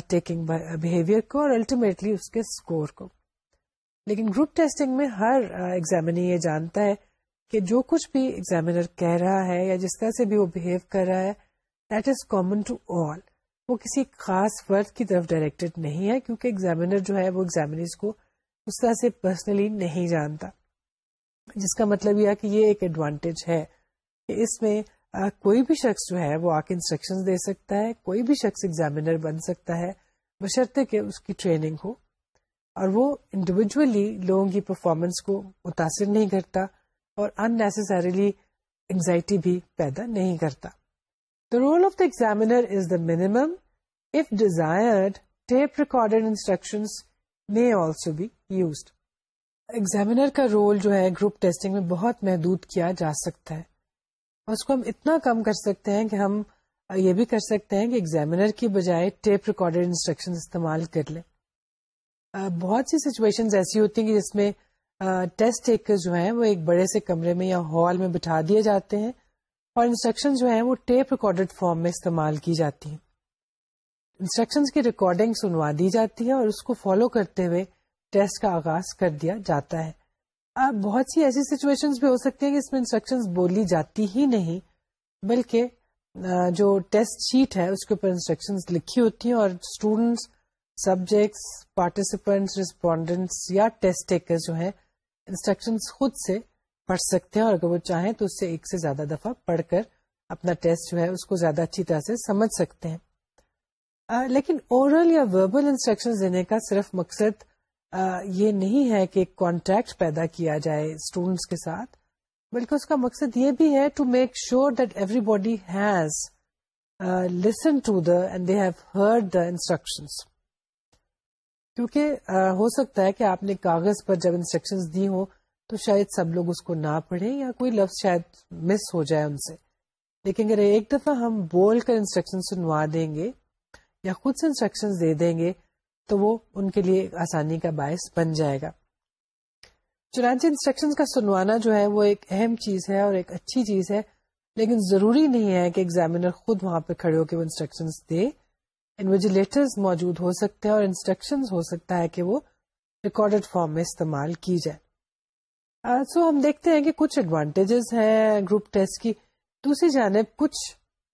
ٹیکنگ بہیویئر کو اور الٹیمیٹلی اس کے اسکور کو۔ لیکن گروپ ٹیسٹنگ میں ہر ایگزامنی یہ جانتا ہے کہ جو کچھ بھی ایگزامینر کہہ رہا ہے یا جس طرح سے بھی وہ بہیو کر رہا ہے that is common to all وہ کسی خاص فرد کی طرف ڈائریکٹڈ نہیں ہے کیونکہ ایگزامینر جو ہے وہ ایگزامنیز کو اس طرح سے پرسنلی نہیں جانتا۔ جس کا مطلب یہ کہ یہ ایک ایڈوانٹیج ہے کہ اس میں کوئی بھی شخص جو ہے وہ آ کے انسٹرکشن دے سکتا ہے کوئی بھی شخص ایگزامینر بن سکتا ہے بشرطے کہ اس کی ٹریننگ ہو اور وہ انڈیویجلی لوگوں کی پرفارمنس کو متاثر نہیں کرتا اور ان نیسسریلی انگزائٹی بھی پیدا نہیں کرتا The role of the examiner is the minimum. If desired, tape-recorded instructions may also be used. Examiner کا رول جو ہے گروپ ٹیسٹنگ میں بہت محدود کیا جا سکتا ہے اس کو ہم اتنا کم کر سکتے ہیں کہ ہم یہ بھی کر سکتے ہیں کہ ایگزامینر کی بجائے ٹیپ ریکارڈیڈ انسٹرکشن استعمال کر لیں۔ بہت سی سچویشن ایسی ہوتی ہیں کہ جس میں ٹیسٹ ٹیکر جو ہیں وہ ایک بڑے سے کمرے میں یا ہال میں بٹھا دیے جاتے ہیں اور انسٹرکشن جو ہیں وہ ٹیپ ریکارڈیڈ فارم میں استعمال کی جاتی ہیں۔ انسٹرکشن کی ریکارڈنگ سنوا دی جاتی ہے اور اس کو فالو کرتے ہوئے ٹیسٹ کا آغاز کر دیا جاتا ہے۔ اب بہت سی ایسی سچویشن بھی ہو سکتی ہیں کہ اس میں انسٹرکشن بولی جاتی ہی نہیں بلکہ جو ٹیسٹ شیٹ ہے اس کے اوپر انسٹرکشن لکھی ہوتی ہیں اور اسٹوڈینٹس سبجیکٹس پارٹیسپینٹس ریسپونڈینٹس یا ٹیسٹ ٹیکر جو ہیں انسٹرکشن خود سے پڑھ سکتے ہیں اور اگر وہ چاہیں تو اس سے ایک سے زیادہ دفعہ پڑھ کر اپنا ٹیسٹ جو ہے اس کو زیادہ اچھی طرح سے سمجھ سکتے ہیں۔ آ, لیکن اورل یا وربل انسٹرکشن دینے کا صرف مقصد آ, یہ نہیں ہے کہ کانٹیکٹ پیدا کیا جائے اسٹوڈینٹس کے ساتھ، بلکہ اس کا مقصد یہ بھی ہے to make sure that everybody has listen to the end they have heard the instruction کیونکہ ہو سکتا ہے کہ آپ نے کاغذ پر جب انسٹرکشن دی ہوں تو شاید سب لوگ اس کو نہ پڑھیں یا کوئی لفظ شاید مس ہو جائے ان سے۔ لیکن اگر ایک دفعہ ہم بول کر انسٹرکشن سنوا دیں گے یا خود سے انسٹرکشن دے دیں گے تو وہ ان کے لیے آسانی کا باعث بن جائے گا۔ چنانچہ انسٹرکشن کا سنوانا جو ہے وہ ایک اہم چیز ہے اور ایک اچھی چیز ہے، لیکن ضروری نہیں ہے کہ ایگزامینر خود وہاں پہ کھڑے ہو کے وہ انسٹرکشن دے۔ انویجیلیٹرز موجود ہو سکتے ہیں اور انسٹرکشن ہو سکتا ہے کہ وہ ریکارڈیڈ فارم میں استعمال کی جائے۔ سو ہم دیکھتے ہیں کہ کچھ ایڈوانٹیجز ہیں گروپ ٹیسٹ کی۔ دوسری جانب کچھ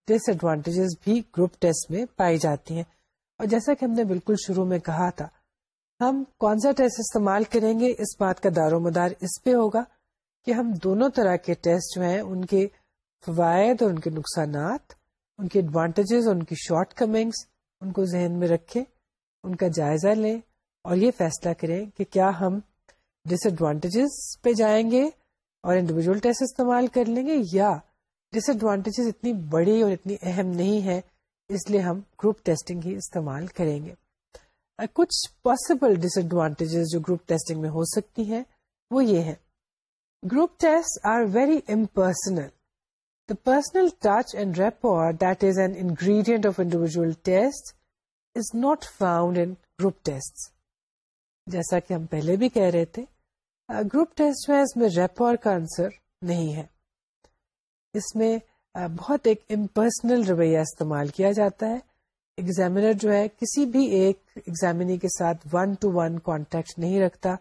ڈس ایڈوانٹیجز بھی گروپ ٹیسٹ میں پائی جاتی ہیں۔ اور جیسا کہ ہم نے بالکل شروع میں کہا تھا، ہم کون سا ٹیسٹ استعمال کریں گے، اس بات کا دار و مدار اس پہ ہوگا کہ ہم دونوں طرح کے ٹیسٹ جو ہیں، ان کے فوائد اور ان کے نقصانات، ان کے ایڈوانٹیجز اور ان کی شارٹ کمنگس ان کو ذہن میں رکھیں، ان کا جائزہ لیں اور یہ فیصلہ کریں کہ کیا ہم ڈس ایڈوانٹیجز پہ جائیں گے اور انڈیویجل ٹیسٹ استعمال کر لیں گے یا ڈس ایڈوانٹیجز اتنی بڑی اور اتنی اہم نہیں ہے اس لیے ہم گروپ ٹیسٹنگ ہی استعمال کریں گے۔ کچھ پاسبل ڈس ایڈوانٹیجز جو گروپ ٹیسٹنگ میں ہو سکتی ہیں، وہ یہ ہے group test are very impersonal the personal touch and rapport that is an ingredient of individual test is not found in group test جیسا کہ ہم پہلے بھی کہہ رہے تھے گروپ ٹیسٹ جو ہے اس میں ریپور کا آنسر نہیں ہے۔ اس میں بہت ایک امپرسنل رویہ استعمال کیا جاتا ہے۔ ایگزامینر جو ہے، کسی بھی ایک ایگزامنی کے ساتھ ون ٹو ون کانٹیکٹ نہیں رکھتا۔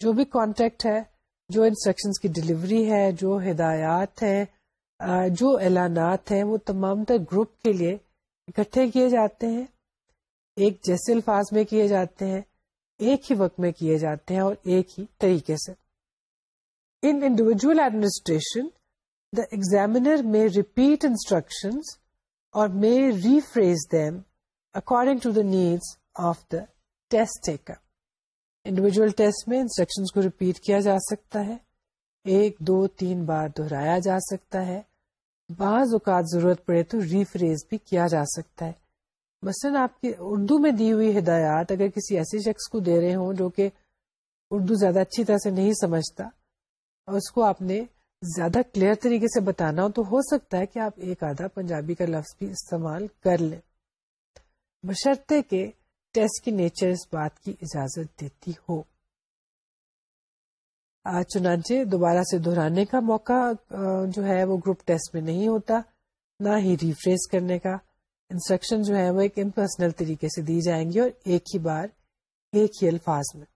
جو بھی کانٹیکٹ ہے، جو انسٹرکشن کی ڈلیوری ہے، جو ہدایات ہیں جو اعلانات ہیں، وہ تمام تر گروپ کے لیے اکٹھے کیے جاتے ہیں۔ ایک جیسے الفاظ میں کیے جاتے ہیں، ایک ہی وقت میں کیے جاتے ہیں اور ایک ہی طریقے سے۔ In individual administration the examiner میں repeat instruction or may rephrase them according to the needs of the test taker individual test میں انسٹرکشن کو ریپیٹ کیا جا سکتا ہے۔ ایک، دو، تین بار دہرایا جا سکتا ہے۔ بعض اوقات ضرورت پڑے تو ریفریز بھی کیا جا سکتا ہے۔ مثلا آپ کی اردو میں دی ہوئی ہدایات اگر کسی ایسے شخص کو دے رہے ہوں جو کہ اردو زیادہ اچھی طرح سے نہیں سمجھتا اور اس کو آپ نے زیادہ کلیئر طریقے سے بتانا ہو تو ہو سکتا ہے کہ آپ ایک آدھا پنجابی کا لفظ بھی استعمال کر لیں۔ بشرطے کے ٹیسٹ کی نیچر اس بات کی اجازت دیتی ہو۔ چنانچہ دوبارہ سے دہرانے کا موقع جو ہے وہ گروپ ٹیسٹ میں نہیں ہوتا، نہ ہی ریفریز کرنے کا۔ انسٹرکشن جو ہے وہ ایک امپرسنل طریقے سے دی جائیں گی اور ایک ہی بار، ایک ہی الفاظ میں۔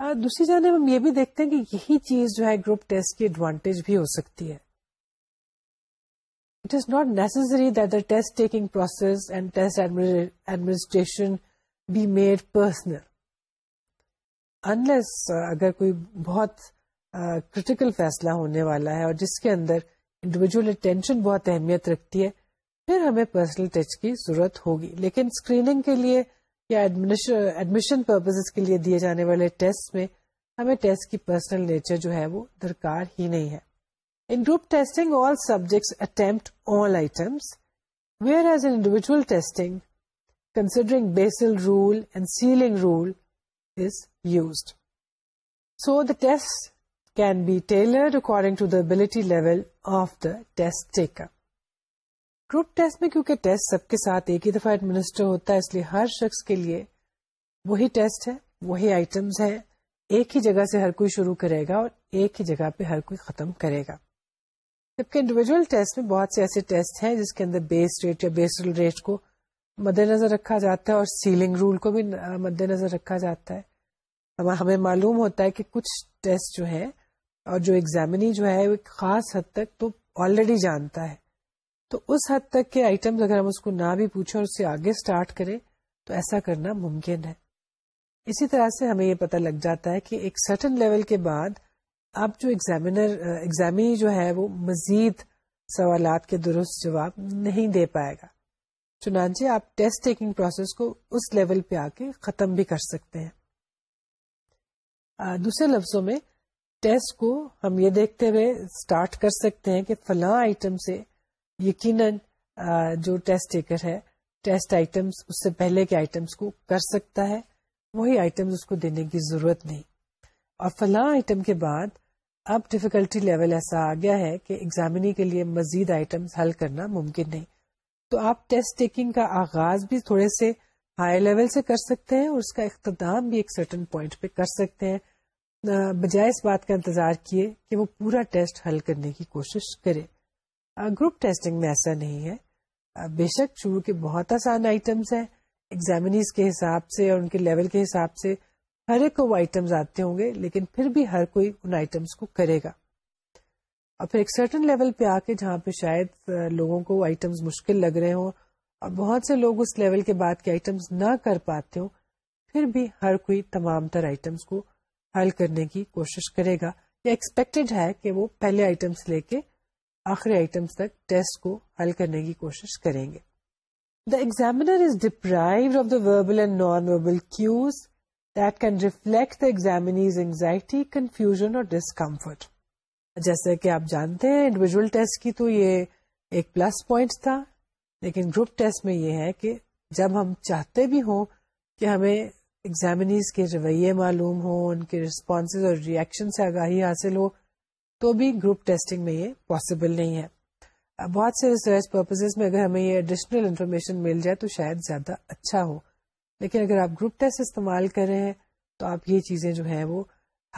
دوسری جانب ہم یہ بھی دیکھتے ہیں کہ یہی چیز جو ہے گروپ ٹیسٹ کی ایڈوانٹیج بھی ہو سکتی ہے۔ It is not necessary that the test taking process and test administration be made personal unless اگر کوئی بہت کریٹیکل فیصلہ ہونے والا ہے اور جس کے اندر انڈیویجل اٹینشن بہت اہمیت رکھتی ہے، پھر ہمیں پرسنل ٹچ کی ضرورت ہوگی۔ لیکن اسکریننگ کے لیے یا ایڈمیشن پرپز کے لیے دیے جانے والے ٹیسٹ میں ہمیں ٹیسٹ کی پرسنل نیچر جو ہے وہ درکار ہی نہیں ہے۔ In group testing all subjects attempt all items whereas an individual testing considering basal rule and ceiling rule is used so the test can be tailored according to the ability level of the test taker group test میں کیونکہ test سب کے ساتھ ایک ہی دفعہ administer ہوتا ہے، اس لیے ہر شخص کے لیے وہی ٹیسٹ ہے، وہی آئٹمس ہے۔ ایک ہی جگہ سے ہر کوئی شروع کرے گا اور ایک ہی جگہ پہ ہر کوئی ختم کرے گا۔ جبکہ انڈیویجل ٹیسٹ میں بہت سے ایسے ٹیسٹ ہیں جس کے اندر بیس ریٹ یا بیسل ریٹ کو مد نظر رکھا جاتا ہے اور سیلنگ رول کو بھی مد نظر رکھا جاتا ہے۔ ہمیں معلوم ہوتا ہے کہ کچھ ٹیسٹ جو ہے اور جو ایگزامنی جو ہے، وہ ایک خاص حد تک تو آلریڈی جانتا ہے۔ تو اس حد تک کے آئٹم اگر ہم اس کو نہ بھی پوچھیں اور اس سے آگے اسٹارٹ کریں، تو ایسا کرنا ممکن ہے۔ اسی طرح سے ہمیں یہ پتہ لگ جاتا ہے کہ ایک سرٹن لیول کے بعد اب جو ایگزامینر ایگزامنی جو ہے وہ مزید سوالات کے درست جواب نہیں دے پائے گا۔ چنانچہ آپ ٹیسٹ ٹیکنگ پروسیس کو اس لیول پہ آ کے ختم بھی کر سکتے ہیں۔ دوسرے لفظوں میں ٹیسٹ کو ہم یہ دیکھتے ہوئے اسٹارٹ کر سکتے ہیں کہ فلاں آئٹم سے یقیناً جو ٹیسٹ ٹیکر ہے، ٹیسٹ آئٹمس اس سے پہلے کے آئٹمس کو کر سکتا ہے، وہی آئٹمس اس کو دینے کی ضرورت نہیں۔ اور فلاں آئٹم کے بعد اب ڈفیکلٹی لیول ایسا آ گیا ہے کہ ایگزامنی کے لیے مزید آئٹمس حل کرنا ممکن نہیں۔ تو آپ ٹیسٹ ٹیکنگ کا آغاز بھی تھوڑے سے ہائی لیول سے کر سکتے ہیں اور اس کا اختتام بھی ایک سرٹن پوائنٹ پہ کر سکتے ہیں۔ بجائے اس بات کا انتظار کیے کہ وہ پورا ٹیسٹ حل کرنے کی کوشش کرے۔ گروپ ٹیسٹنگ میں ایسا نہیں ہے۔ بے شک شروع کے بہت آسان آئٹمس ہیں ایگزامنیز کے حساب سے اور ان کے لیول کے حساب سے ہر ایک کو وہ آئٹمس آتے ہوں گے، لیکن پھر بھی ہر کوئی ان آئٹمس کو کرے گا۔ اور پھر ایک سرٹن لیول پہ آ کے جہاں پہ شاید لوگوں کو آئٹمس مشکل لگ رہے ہوں اور بہت سے لوگ اس لیول کے بعد کے آئٹمس نہ کر پاتے ہوں، پھر بھی ہر کوئی تمام تر آئٹمس کو حل کرنے کی کوشش کرے گا۔ یا ایکسپیکٹڈ ہے کہ وہ پہلے آئٹمس لے کے آخری آئٹمس تک ٹیسٹ کو حل کرنے کی کوشش کریں گے۔ The examiner is deprived of the verbal and non verbal cues that can reflect the examinee's anxiety confusion or discomfort جیسے کہ آپ جانتے ہیں انڈیویجل ٹیسٹ کی تو یہ ایک پلس پوائنٹ تھا، لیکن گروپ ٹیسٹ میں یہ ہے کہ جب ہم چاہتے بھی ہوں کہ ہمیں ایگزامنیز کے رویے معلوم ہوں، ان کے ریسپانس اور ریئیکشن سے آگاہی حاصل ہو تو بھی گروپ ٹیسٹنگ میں یہ پاسبل نہیں ہے۔ بہت سے ریسرچ پرپز میں اگر ہمیں یہ ایڈیشنل انفارمیشن مل جائے تو شاید زیادہ اچھا ہو۔ لیکن اگر آپ گروپ ٹیسٹ استعمال کر رہے ہیں تو آپ یہ چیزیں جو ہیں وہ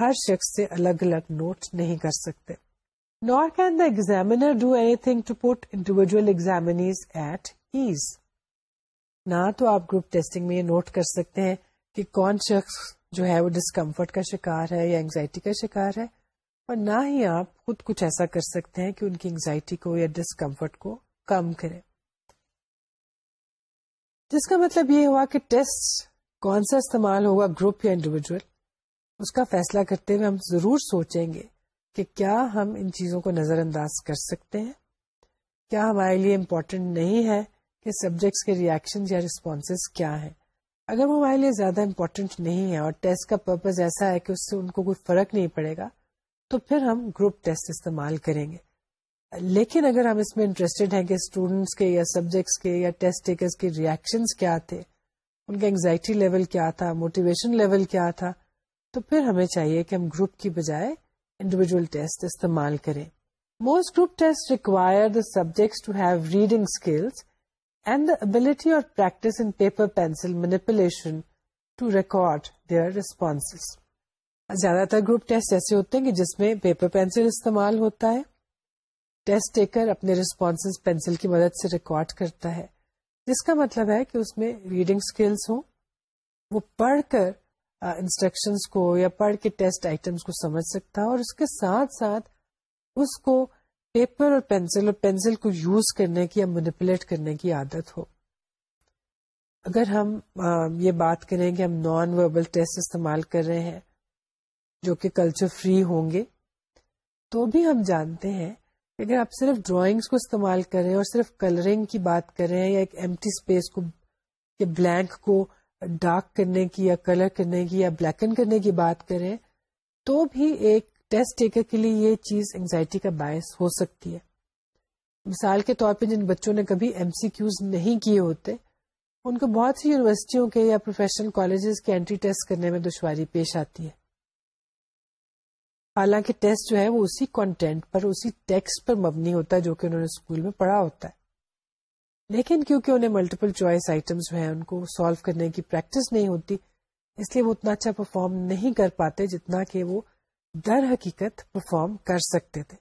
ہر شخص سے الگ الگ نوٹ نہیں کر سکتے۔ Nor can the examiner do anything to put individual examinees at ease نہ تو آپ گروپ ٹیسٹنگ میں یہ نوٹ کر سکتے ہیں کہ کون شخص جو ہے وہ ڈسکمفرٹ کا شکار ہے یا انگزائٹی کا شکار ہے۔ اور نہ ہی آپ خود کچھ ایسا کر سکتے ہیں کہ ان کی انگزائٹی کو یا ڈسکمفرٹ کو کم کرے جس کا مطلب یہ ہوا کہ ٹیسٹ کون سا استعمال ہوگا گروپ یا انڈیویجل اس کا فیصلہ کرتے ہوئے ہم ضرور سوچیں گے کہ کیا ہم ان چیزوں کو نظر انداز کر سکتے ہیں۔ کیا ہمارے لیے امپورٹینٹ نہیں ہے کہ سبجیکٹس کے ریئیکشن یا ریسپانس کیا ہیں۔ اگر وہ ہمارے لیے زیادہ امپورٹینٹ نہیں ہے اور ٹیسٹ کا پرپز ایسا ہے کہ اس سے ان کو کوئی فرق نہیں پڑے گا تو پھر ہم گروپ ٹیسٹ استعمال کریں گے۔ لیکن اگر ہم اس میں انٹرسٹیڈ ہیں کہ اسٹوڈینٹس کے یا سبجیکٹس کے یا ٹیسٹ ٹیکرس کے ریئیکشنس کیا تھے، ان کا انگزائٹی لیول کیا تھا موٹیویشن لیول کیا تھا، تو پھر ہمیں چاہیے کہ ہم گروپ کی بجائے انڈیویجل ٹیسٹ استعمال کریں۔ Most group test require the subjects to have reading skills and the ability اور practice in paper pencil manipulation to record their response زیادہ تر گروپ ٹیسٹ ایسے ہوتے ہیں کہ جس میں پیپر پینسل استعمال ہوتا ہے۔ ٹیسٹ ٹیکر اپنے ریسپونس پینسل کی مدد سے ریکارڈ کرتا ہے۔ جس کا مطلب ہے کہ اس میں ریڈنگ اسکلس ہوں۔ وہ پڑھ کر انسٹرکشنس کو یا پڑھ کے ٹیسٹ آئٹمس کو سمجھ سکتا ہے اور اس کے ساتھ ساتھ اس کو پیپر اور پینسل اور پینسل کو یوز کرنے کی یا مینیپولیٹ کرنے کی عادت ہو۔ اگر ہم یہ بات کریں کہ ہم نان وربل ٹیسٹ استعمال کر رہے ہیں جو کہ کلچر فری ہوں گے، تو بھی ہم جانتے ہیں کہ اگر آپ صرف ڈرائنگس کو استعمال کر رہے ہیں اور صرف کلرنگ کی بات کر رہے ہیں یا ایک ایمٹی اسپیس کو، یا بلینک کو ڈارک کرنے کی یا کلر کرنے کی یا بلیکن کرنے کی بات کریں، تو بھی ایک ٹیسٹ ٹیکر کے لیے یہ چیز انگزائٹی کا باعث ہو سکتی ہے۔ مثال کے طور پہ جن بچوں نے کبھی ایم سی کیوز نہیں کیے ہوتے، ان کو بہت سی یونیورسٹیوں کے یا پروفیشنل کالجز کے اینٹری ٹیسٹ کرنے میں دشواری پیش آتی ہے۔ حالانکہ ٹیسٹ جو ہے وہ اسی کانٹینٹ پر، اسی ٹیکسٹ پر مبنی ہوتا ہے جو کہ انہوں نے اسکول میں پڑھا ہوتا ہے۔ لیکن کیونکہ انہیں ملٹیپل چوائس آئٹمس جو ہیں ان کو سالو کرنے کی پریکٹس نہیں ہوتی، اس لیے وہ اتنا اچھا پرفارم نہیں کر پاتے جتنا کہ وہ در حقیقت پرفارم کر سکتے تھے۔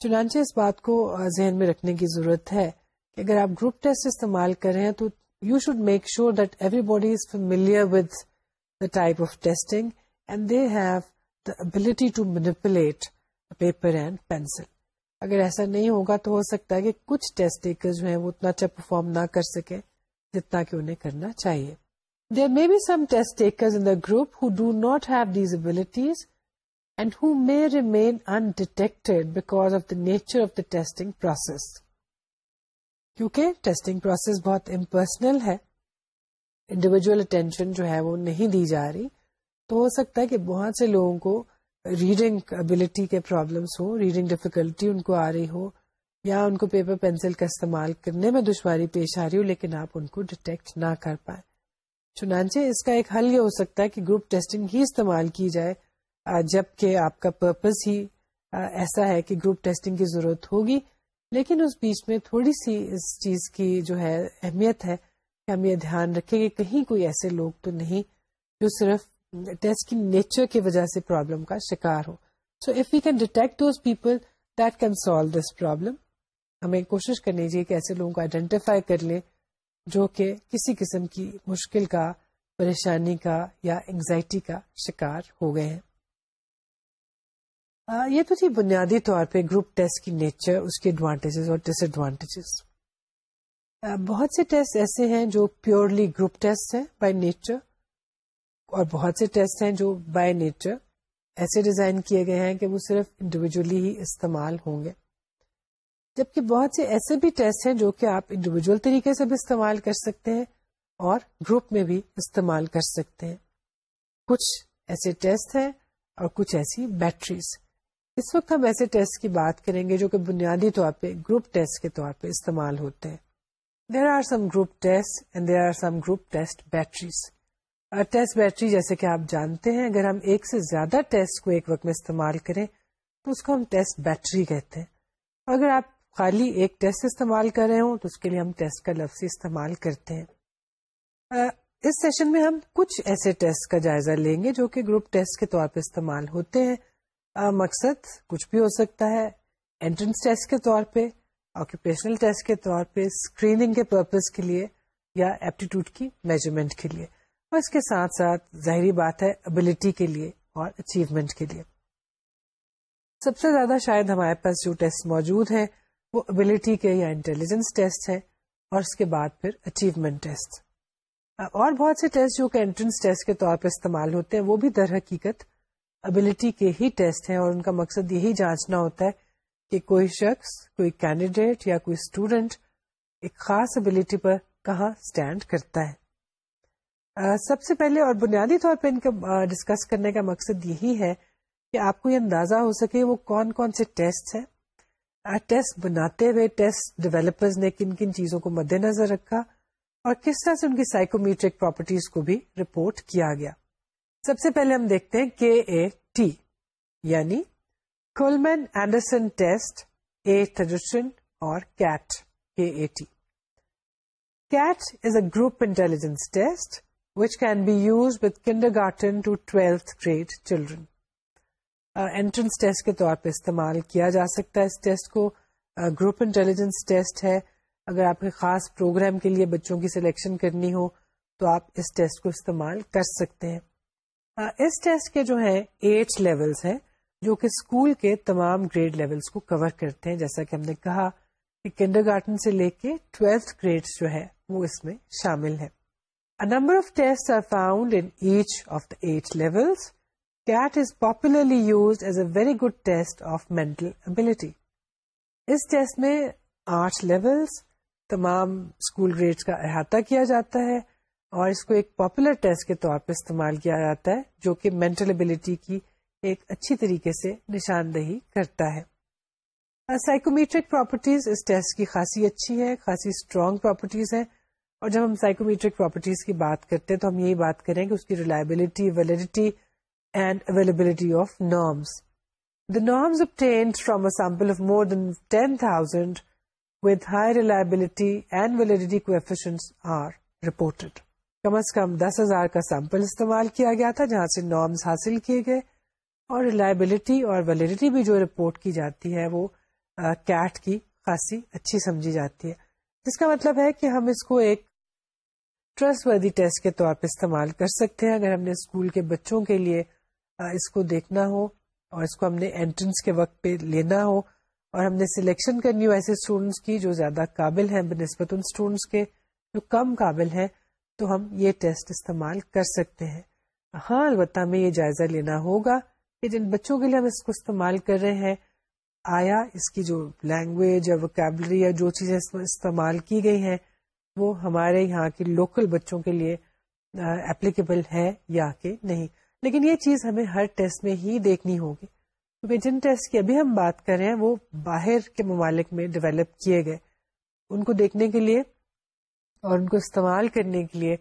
چنانچہ اس بات کو ذہن میں رکھنے کی ضرورت ہے کہ اگر آپ گروپ ٹیسٹ استعمال کر رہے ہیں تو you should make sure that everybody is familiar with the type of testing and they have the ability to manipulate paper and pencil اگر ایسا نہیں ہوگا تو ہو سکتا ہے کہ کچھ ٹیسٹ ٹیکر جو ہیں وہ اتنا اچھا پرفارم نہ کر سکے جتنا کہ انہیں کرنا چاہیے۔ There may be some test taker in the group who do not have these abilities and who may remain undetected because of the nature of the testing process کیونکہ ٹیسٹنگ پروسیس بہت امپرسنل ہے۔ Individual attention جو ہے وہ نہیں دی جا رہی۔ تو ہو سکتا ہے کہ بہت سے لوگوں کو ریڈنگ ابلٹی کے پرابلمس ہو ریڈنگ ڈیفیکلٹی ان کو آ رہی ہو، یا ان کو پیپر پینسل کا استعمال کرنے میں دشواری پیش آ رہی ہو، لیکن آپ ان کو ڈیٹیکٹ نہ کر پائیں۔ چنانچہ اس کا ایک حل یہ ہو سکتا ہے کہ گروپ ٹیسٹنگ ہی استعمال کی جائے۔ جبکہ آپ کا پرپز ہی ایسا ہے کہ گروپ ٹیسٹنگ کی ضرورت ہوگی، لیکن اس بیچ میں تھوڑی سی اس چیز کی جو ہے اہمیت ہے کہ ہم یہ دھیان رکھیں کہ کہیں کوئی ایسے لوگ تو نہیں جو صرف ٹیسٹ کی نیچر کی وجہ سے پرابلم کا شکار ہو۔ So if you can detect those people that can solve this problem ہمیں کوشش کرنی چاہیے کہ ایسے لوگوں کو آئیڈینٹیفائی کر لیں جو کہ کسی قسم کی مشکل کا، پریشانی کا یا انگزائٹی کا شکار ہو گئے ہیں۔ یہ تو تھی بنیادی طور پہ گروپ ٹیسٹ کی نیچر اس کے ایڈوانٹیجز اور ڈس ایڈوانٹیجز بہت سے ٹیسٹ ایسے ہیں جو پیورلی گروپ ٹیسٹ ہیں بائی نیچر اور بہت سے ٹیسٹ ہیں جو بائی نیچر ایسے ڈیزائن کیے گئے ہیں کہ وہ صرف انڈیویجلی ہی استعمال ہوں گے۔ جبکہ بہت سے ایسے بھی ٹیسٹ ہیں جو کہ آپ انڈیویجل طریقے سے بھی استعمال کر سکتے ہیں اور گروپ میں بھی استعمال کر سکتے ہیں۔ کچھ ایسے ٹیسٹ ہیں اور کچھ ایسی بیٹریز اس وقت ہم ایسے ٹیسٹ کی بات کریں گے جو کہ بنیادی طور پہ گروپ ٹیسٹ کے طور پہ استعمال ہوتے ہیں۔ There are some group test and there are some group test batteries test battery جیسے کہ آپ جانتے ہیں، اگر ہم ایک سے زیادہ ٹیسٹ کو ایک وقت میں استعمال کریں، تو اس کو ہم ٹیسٹ بیٹری کہتے ہیں۔ اگر آپ خالی ایک ٹیسٹ استعمال کر رہے ہوں، تو اس کے لیے ہم ٹیسٹ کا لفظ استعمال کرتے ہیں۔ اس سیشن میں ہم کچھ ایسے ٹیسٹ کا جائزہ لیں گے جو کہ گروپ ٹیسٹ کے طور پہ استعمال ہوتے ہیں۔ مقصد کچھ بھی ہو سکتا ہے۔ انٹرنس ٹیسٹ کے طور پہ، آکوپیشنل ٹیسٹ کے طور پہ، اسکریننگ کے پرپز کے لیے یا ایپٹیٹیوڈ کی میجرمنٹ کے لیے۔ اور اس کے ساتھ ساتھ ظاہری بات ہے ابلٹی کے لیے اور اچیومنٹ کے لیے۔ سب سے زیادہ شاید ہمارے پاس جو ٹیسٹ موجود ہیں وہ ابلٹی کے یا انٹیلیجنس ٹیسٹ ہے اور اس کے بعد پھر اچیومنٹ ٹیسٹ۔ اور بہت سے ٹیسٹ جو کہ انٹرنس ٹیسٹ کے طور پہ استعمال ہوتے ہیں وہ بھی در حقیقت ابلٹی کے ہی ٹیسٹ ہیں اور ان کا مقصد یہی جانچنا ہوتا ہے کہ کوئی شخص، کوئی کینڈیڈیٹ یا کوئی اسٹوڈینٹ ایک خاص ابلٹی پر کہاں اسٹینڈ کرتا ہے۔ سب سے پہلے اور بنیادی طور پہ ان کا ڈسکس کرنے کا مقصد یہی ہے کہ آپ کو یہ اندازہ ہو سکے وہ کون کون سے ٹیسٹ ہیں۔ ٹیسٹ بناتے ہوئے ٹیسٹ ڈیولپرز نے کن کن چیزوں کو مد نظر رکھا اور کس طرح سے ان کی سائیکومیٹرک پراپرٹیز کو بھی رپورٹ کیا گیا۔ سب سے پہلے ہم دیکھتے ہیں کے اے ٹی یعنی Kuhlmann Anderson test eighth edition اور KAT K A T KAT is a group intelligence test which can be use with kindergarten to twelfth grade children entrance test کے طور پہ استعمال کیا جا سکتا ہے۔ اس ٹیسٹ کو گروپ انٹیلیجنس ٹیسٹ ہے۔ اگر آپ کے خاص پروگرام کے لیے بچوں کی سلیکشن کرنی ہو، تو آپ اس ٹیسٹ کو استعمال کر سکتے ہیں۔ uh, اس ٹیسٹ کے جو ہے ایٹ لیولس ہیں، جو کہ اسکول کے تمام گریڈ لیولس کو کور کرتے ہیں۔ جیسا کہ ہم نے کہا کہ کنڈر گارٹن سے لے کے ٹویلتھ گریڈ جو ہے، وہ اس میں شامل ہے number of test are found in each of the eight levels KAT is popularly use as a very good test of mental ability us test میں آٹھ لیولس تمام اسکول گریڈ کا احاطہ کیا جاتا ہے اور اس کو ایک پاپولر ٹیسٹ کے طور پہ استعمال کیا جاتا ہے جو کہ مینٹل ابلیٹی کی ایک اچھی طریقے سے نشاندہی کرتا ہے۔ سائیکومیٹرک پراپرٹیز اس ٹیسٹ کی خاصی اچھی ہے، خاصی اسٹرانگ پراپرٹیز ہے اور جب ہم سائیکومیٹرک پراپرٹیز کی بات کرتے ہیں تو ہم یہی بات کریں کہ اس کی reliability validity and availability of norms the norms obtained from a sample of more than ten thousand with high reliability and validity coefficients کم از کم دس ہزار کا سیمپل استعمال کیا گیا تھا جہاں سے نارمس حاصل کیے گئے اور ریلائبلٹی اور ویلڈیٹی بھی جو رپورٹ کی جاتی ہے وہ کیٹ کی خاصی اچھی سمجھی جاتی ہے۔ جس کا مطلب ہے کہ ہم اس کو ایک ٹرسٹ وردی ٹیسٹ کے طور پہ استعمال کر سکتے ہیں۔ اگر ہم نے اسکول کے بچوں کے لیے اس کو دیکھنا ہو اور اس کو ہم نے انٹرنس کے وقت پہ لینا ہو اور ہم نے سلیکشن کرنی ہو ایسے اسٹوڈینٹس کی جو زیادہ قابل ہیں، بنسبت ان اسٹوڈینٹس کے جو کم قابل ہیں، تو ہم یہ ٹیسٹ استعمال کر سکتے ہیں۔ ہاں البتہ ہمیں یہ جائزہ لینا ہوگا کہ جن بچوں کے لیے ہم اس کو استعمال کر رہے ہیں، آیا اس کی جو لینگویج یا وکیبلری یا جو چیزیں استعمال کی گئی ہیں وہ ہمارے یہاں کی لوکل بچوں کے لیے اپلیکیبل ہے یا کہ نہیں۔ لیکن یہ چیز ہمیں ہر ٹیسٹ میں ہی دیکھنی ہوگی۔ کیونکہ جن ٹیسٹ کی ابھی ہم بات کر رہے ہیں، وہ باہر کے ممالک میں ڈیولپ کیے گئے۔ ان کو دیکھنے کے لیے اور ان کو استعمال کرنے کے لیے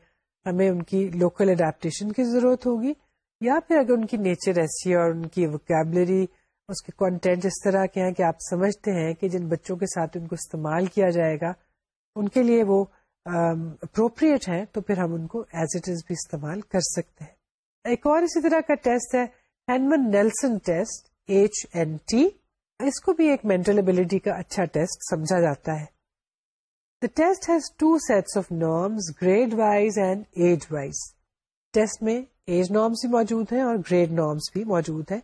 ہمیں ان کی لوکل اڈیپٹیشن کی ضرورت ہوگی۔ یا پھر اگر ان کی نیچر ایسی ہے اور ان کی وکیبلری اس کے کانٹینٹ اس طرح کے ہیں کہ آپ سمجھتے ہیں کہ جن بچوں کے ساتھ ان کو استعمال کیا جائے گا، ان کے لیے وہ اپروپریٹ ہیں تو پھر ہم ان کو ایز اٹ از بھی استعمال کر سکتے ہیں۔ ایک اور اسی طرح کا ٹیسٹ ہے، Henmon Nelson test H N T اس کو بھی ایک مینٹل ابلیٹی کا اچھا ٹیسٹ سمجھا جاتا ہے۔ The test has two sets of norms grade wise and age wise test میں ایج نارمس بھی موجود ہیں اور گریڈ نارمس بھی موجود ہیں۔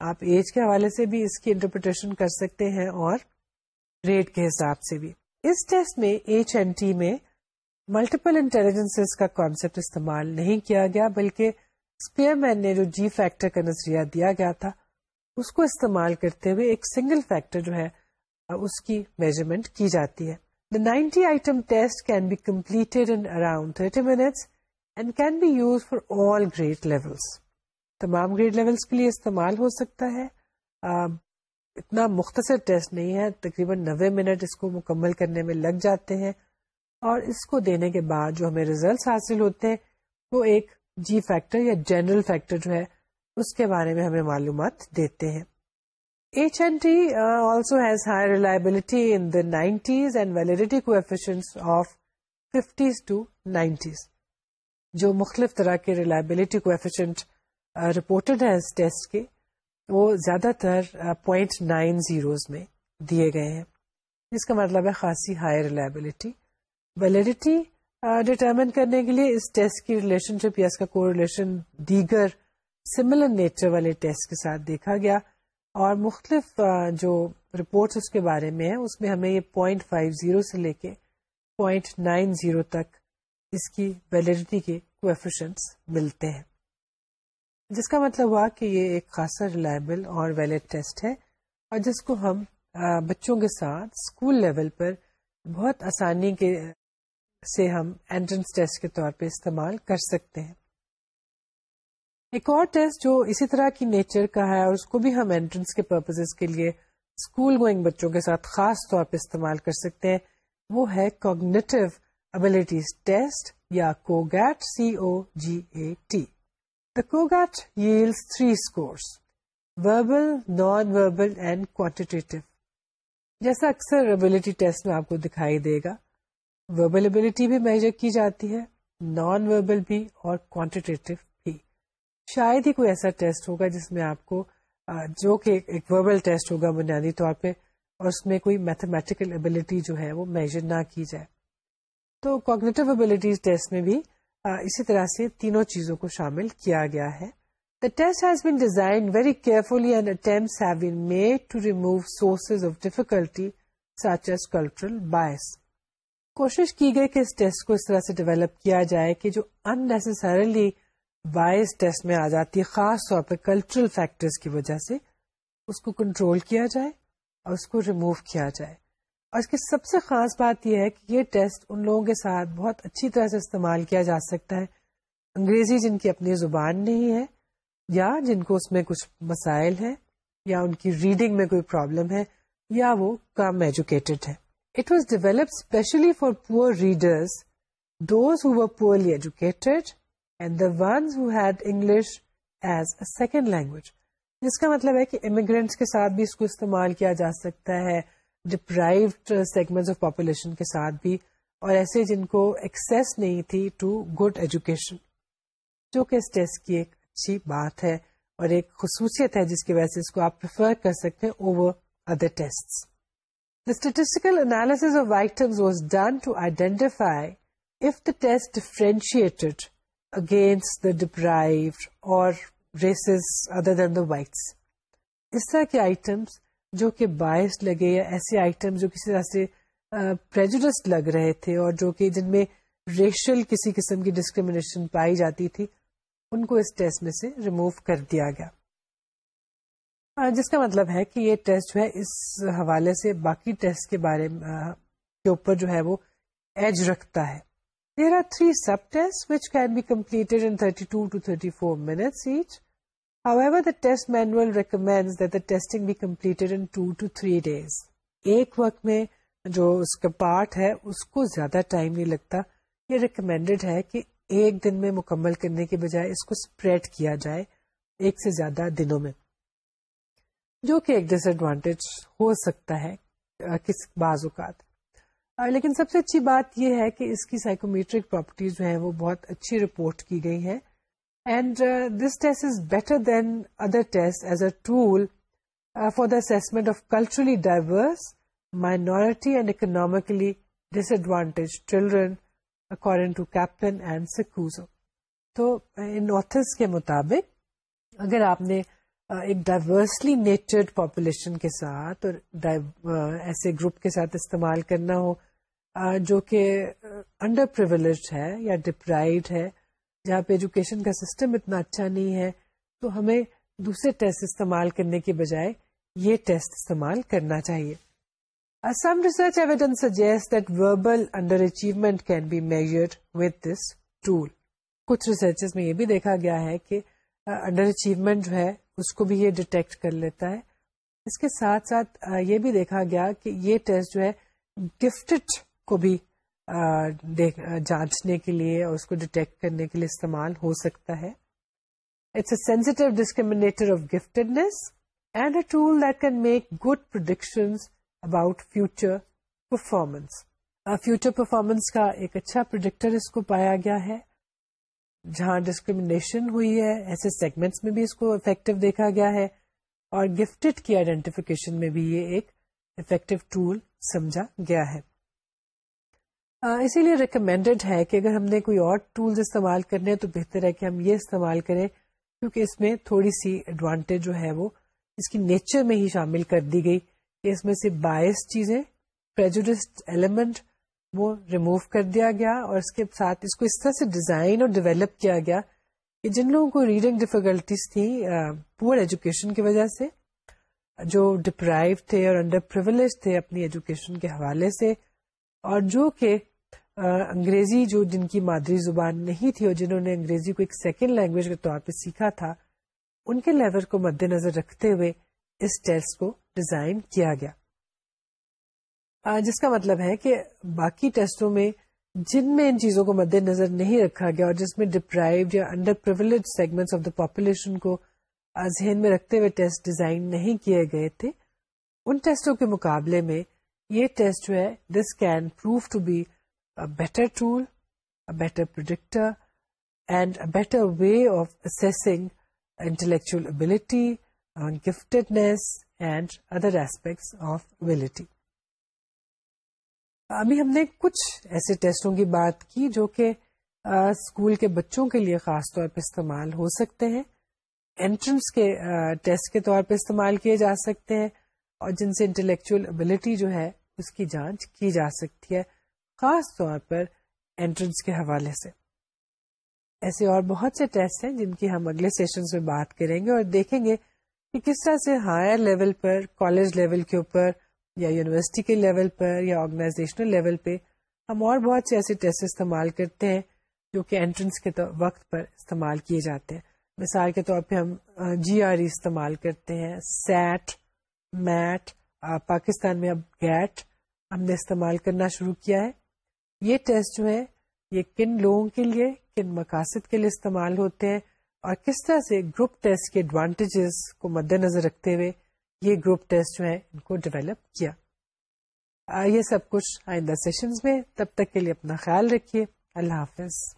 آپ ایج کے حوالے سے بھی اس کی انٹرپریٹیشن کر سکتے ہیں اور گریڈ کے حساب سے بھی۔ اس ٹیسٹ میں ایچ این ٹی میں ملٹیپل انٹیلیجنس کا کانسیپٹ استعمال نہیں کیا گیا، بلکہ اسپیئر مین نے جو جی فیکٹر کا نظریہ دیا گیا تھا، اس کو استعمال کرتے ہوئے ایک سنگل فیکٹر جو ہے، اس کی میجرمنٹ کی جاتی ہے۔ The ninety item test can be completed in around thirty minutes and can be use for all grade levels تمام گریڈ لیولس کے لیے استعمال ہو سکتا ہے۔ اتنا مختصر ٹیسٹ نہیں ہے، تقریباً نوے منٹ اس کو مکمل کرنے میں لگ جاتے ہیں۔ اور اس کو دینے کے بعد جو ہمیں ریزلٹس حاصل ہوتے ہیں، وہ ایک جی فیکٹر یا جنرل فیکٹر جو ہے، اس کے بارے میں ہمیں معلومات دیتے ہیں۔ H N T also has high reliability in the nineties and validity کو آف ففٹیز ٹو نائنٹیز جو مختلف طرح کے ریلائبلٹی کو رپورٹڈ ہے اس ٹیسٹ کے، وہ زیادہ تر پوائنٹ نائن زیروز میں دیے گئے ہیں۔ جس کا مطلب ہے خاصی ہائی ریلائبلٹی ویلڈیٹی ڈٹرمن کرنے کے لیے اس ٹیسٹ کی ریلیشن شپ یا اس کا کو ریلیشن دیگر سملر نیچر والے ٹیسٹ کے ساتھ دیکھا گیا اور مختلف جو رپورٹس اس کے بارے میں ہیں، اس میں ہمیں یہ پوائنٹ فائیو زیرو سے لے کے پوائنٹ نائن زیرو تک اس کی ویلڈیٹی کے کوفیشنس ملتے ہیں۔ جس کا مطلب ہوا کہ یہ ایک خاصا ریلائبل اور ویلڈ ٹیسٹ ہے اور جس کو ہم بچوں کے ساتھ اسکول لیول پر بہت آسانی کے سے ہم انٹرنس ٹیسٹ کے طور پہ استعمال کر سکتے ہیں ایک اور ٹیسٹ جو اسی طرح کی نیچر کا ہے اور اس کو بھی ہم انٹرنس کے پرپز کے لیے اسکول گوئنگ بچوں کے ساتھ خاص طور پہ استعمال کر سکتے ہیں وہ ہے کوگنیٹو ابلیٹیز ٹیسٹ یا CogAT C O G A T The COGAT yields three scores verbal, non-verbal and quantitative. جیسا اکثر ابلٹی ٹیسٹ میں آپ کو دکھائی دے گا وربل بھی میجر کی جاتی ہے نان وربل بھی اور کوانٹیٹیو بھی. شاید ہی کوئی ایسا ٹیسٹ ہوگا جس میں آپ کو جو کہ ایک وربل ٹیسٹ ہوگا بنیادی طور پہ، اور اس میں کوئی میتھمیٹیکل ابلٹی جو ہے وہ میجر نہ کی جائے. تو کوگنیٹو ابلیٹیز ٹیسٹ میں بھی اسی طرح سے تینوں چیزوں کو شامل کیا گیا ہے. The test has been designed very carefully and attempts have been made to remove sources of difficulty such as cultural bias کوشش کی گئی کہ اس ٹیسٹ کو اس طرح سے ڈیولپ کیا جائے کہ جو اننیسسریلی بائس ٹیسٹ میں آ جاتی ہے، خاص طور پہ کلچرل فیکٹرز کی وجہ سے اس کو کنٹرول کیا جائے اور اس کو ریموو کیا جائے۔ اور اس کی سب سے خاص بات یہ ہے کہ یہ ٹیسٹ ان لوگوں کے ساتھ بہت اچھی طرح سے استعمال کیا جا سکتا ہے۔ انگریزی جن کی اپنی زبان نہیں ہے یا جن کو اس میں کچھ مسائل ہے یا ان کی ریڈنگ میں کوئی پرابلم ہے یا وہ کم ایجوکیٹڈ ہے it was develop especially for poor readers those who poorly educated and the ones who had English as a second language جس کا مطلب ہے کہ امیگرینٹس کے ساتھ بھی اس کو استعمال کیا جا سکتا ہے ڈپرائوڈ سیگمنٹ آف پاپولیشن کے ساتھ بھی اور ایسے جن کو ایکسیس نہیں تھی ٹو گڈ ایجوکیشن جو کہ اس ٹیسٹ کی ایک اچھی بات ہے اور ایک خصوصیت ہے جس کی وجہ سے اس کو آپ پریفر کر سکتے ہیں over other test the statistical analysis of items was done to identify if the test differentiated against the deprived or races other than the whites اس طرح کے آئٹمس جو کہ باعث لگے یا ایسے آئٹم جو کسی طرح سے پریجوڈسڈ لگ رہے تھے اور جو کہ جن میں ریشل کسی قسم کی ڈسکریمنیشن پائی جاتی تھی، ان کو اس ٹیسٹ میں سے ریموو کر دیا گیا۔ جس کا مطلب ہے کہ یہ ٹیسٹ جو ہے اس حوالے سے باقی ٹیسٹ کے بارے کے اوپر جو ہے وہ ایج رکھتا ہے۔ There are three sub test which can be completed in thirty two to thirty four minutes each However, the test manual recommends that the testing be completed in two to three days. ایک وقت میں جو اس کا part ہے اس کو زیادہ time نہیں لگتا۔ یہ ریکمینڈیڈ ہے کہ ایک دن میں مکمل کرنے کے بجائے اس کو اسپریڈ کیا جائے ایک سے زیادہ دنوں میں۔ جو کہ ایک ڈس ایڈوانٹیج ہو سکتا ہے کس بعض اوقات۔ لیکن سب سے اچھی بات یہ ہے کہ اس کی سائیکومیٹرک پراپرٹیز جو ہیں وہ بہت اچھی رپورٹ کی گئی ہے and this test is better than other test as a tool for the assessment of culturally diverse minority and economically disadvantage children according to Kaplan and Saccuzzo تو ان آتھرس کے مطابق، اگر آپ نے ایک ڈائیورسلی نیچرڈ پاپولیشن کے ساتھ اور ایسے گروپ کے ساتھ استعمال کرنا ہو جو کہ انڈر پرولیج ہے یا ڈپرائڈ ہے، جہاں پہ ایجوکیشن کا سسٹم اتنا اچھا نہیں ہے، تو ہمیں دوسرے ٹیسٹ استعمال کرنے کے بجائے یہ ٹیسٹ استعمال کرنا چاہیے۔ Some research evidence suggest that verbal underachievement can be measured with this tool کچھ ریسرچ میں یہ بھی دیکھا گیا ہے کہ انڈر اچیومنٹ جو ہے اس کو بھی یہ ڈیٹیکٹ کر لیتا ہے۔ اس کے ساتھ ساتھ یہ بھی دیکھا گیا کہ یہ ٹیسٹ جو ہے گفٹڈ کو بھی جانچنے کے لیے اور اس کو ڈیٹیکٹ کرنے کے لیے استعمال ہو سکتا ہے۔ It's a sensitive discriminator of giftedness and a tool that can make good production about future performance. Future performance کا ایک اچھا پروڈکٹر اس کو پایا گیا ہے۔ جہاں ڈسکریمنیشن ہوئی ہے، ایسے سیگمنٹس میں بھی اس کو افیکٹو دیکھا گیا ہے اور گفٹڈ کی آئیڈینٹیفیکیشن میں بھی یہ ایک افیکٹو ٹول سمجھا گیا ہے۔ اسی لیے ریکمینڈیڈ ہے کہ اگر ہم نے کوئی اور ٹولز استعمال کرنے تو بہتر ہے کہ ہم یہ استعمال کریں، کیونکہ اس میں تھوڑی سی ایڈوانٹیج جو ہے وہ اس کی نیچر میں ہی شامل کر دی گئی کہ اس میں سے باعث چیزیں پریجوڈسڈ ایلیمنٹ وہ ریموو کر دیا گیا اور اس کے ساتھ اس کو اس طرح سے ڈیزائن اور ڈیولپ کیا گیا کہ جن لوگوں کو ریڈنگ ڈیفیکلٹیز تھی پور ایجوکیشن کی وجہ سے، جو ڈپرائیو تھے اور انڈر پرولیج تھے اپنی ایجوکیشن کے حوالے سے، اور جو کہ انگریزی جو جن کی مادری زبان نہیں تھی اور جنہوں نے انگریزی کو ایک سیکنڈ لینگویج کے طور پہ سیکھا تھا، ان کے لیول کو مد نظر رکھتے ہوئے اس ٹیسٹ کو ڈیزائن کیا گیا۔ جس کا مطلب ہے کہ باقی ٹیسٹوں میں جن میں ان چیزوں کو مد نظر نہیں رکھا گیا اور جس میں ڈپرائیوڈ یا underprivileged segment of the population کو ذہن میں رکھتے ہوئے ٹیسٹ ڈیزائن نہیں کیے گئے تھے، ان ٹیسٹوں کے مقابلے میں یہ ٹیسٹ جو ہے this can prove to be better tool better predictor and better way of assessing intellectual ability giftedness and other aspects of ability ابھی ہم نے کچھ ایسے ٹیسٹوں کی بات کی جو کہ اسکول کے بچوں کے لیے خاص طور پہ استعمال ہو سکتے ہیں۔ انٹرنس کے ٹیسٹ کے طور پہ استعمال کیے جا سکتے ہیں اور جن سے انٹلیکچل ابلٹی جو ہے، اس کی جانچ کی جا سکتی ہے، خاص طور پر انٹرنس کے حوالے سے۔ ایسے اور بہت سے ٹیسٹ ہیں جن کی ہم اگلے سیشن میں بات کریں گے اور دیکھیں گے کہ کس طرح سے ہائر لیول پر کالج لیول کے اوپر یا یونیورسٹی کے لیول پر یا آرگنائزیشنل لیول پہ ہم اور بہت سے ایسے ٹیسٹ استعمال کرتے ہیں جو کہ انٹرنس کے وقت پر استعمال کیے جاتے ہیں۔ مثال کے طور پہ ہم جی آر ای استعمال کرتے ہیں۔ سیٹ، میٹ پاکستان میں اب گیٹ ہم نے استعمال کرنا شروع کیا ہے۔ یہ ٹیسٹ جو ہے یہ کن لوگوں کے لیے، کن مقاصد کے لیے استعمال ہوتے ہیں اور کس طرح سے گروپ ٹیسٹ کے ایڈوانٹیجز کو مد نظر رکھتے ہوئے یہ گروپ ٹیسٹ جو ہے، ان کو ڈیولپ کیا۔ یہ سب کچھ آئندہ سیشنز میں، تب تک کے لیے اپنا خیال رکھیے۔ اللہ حافظ۔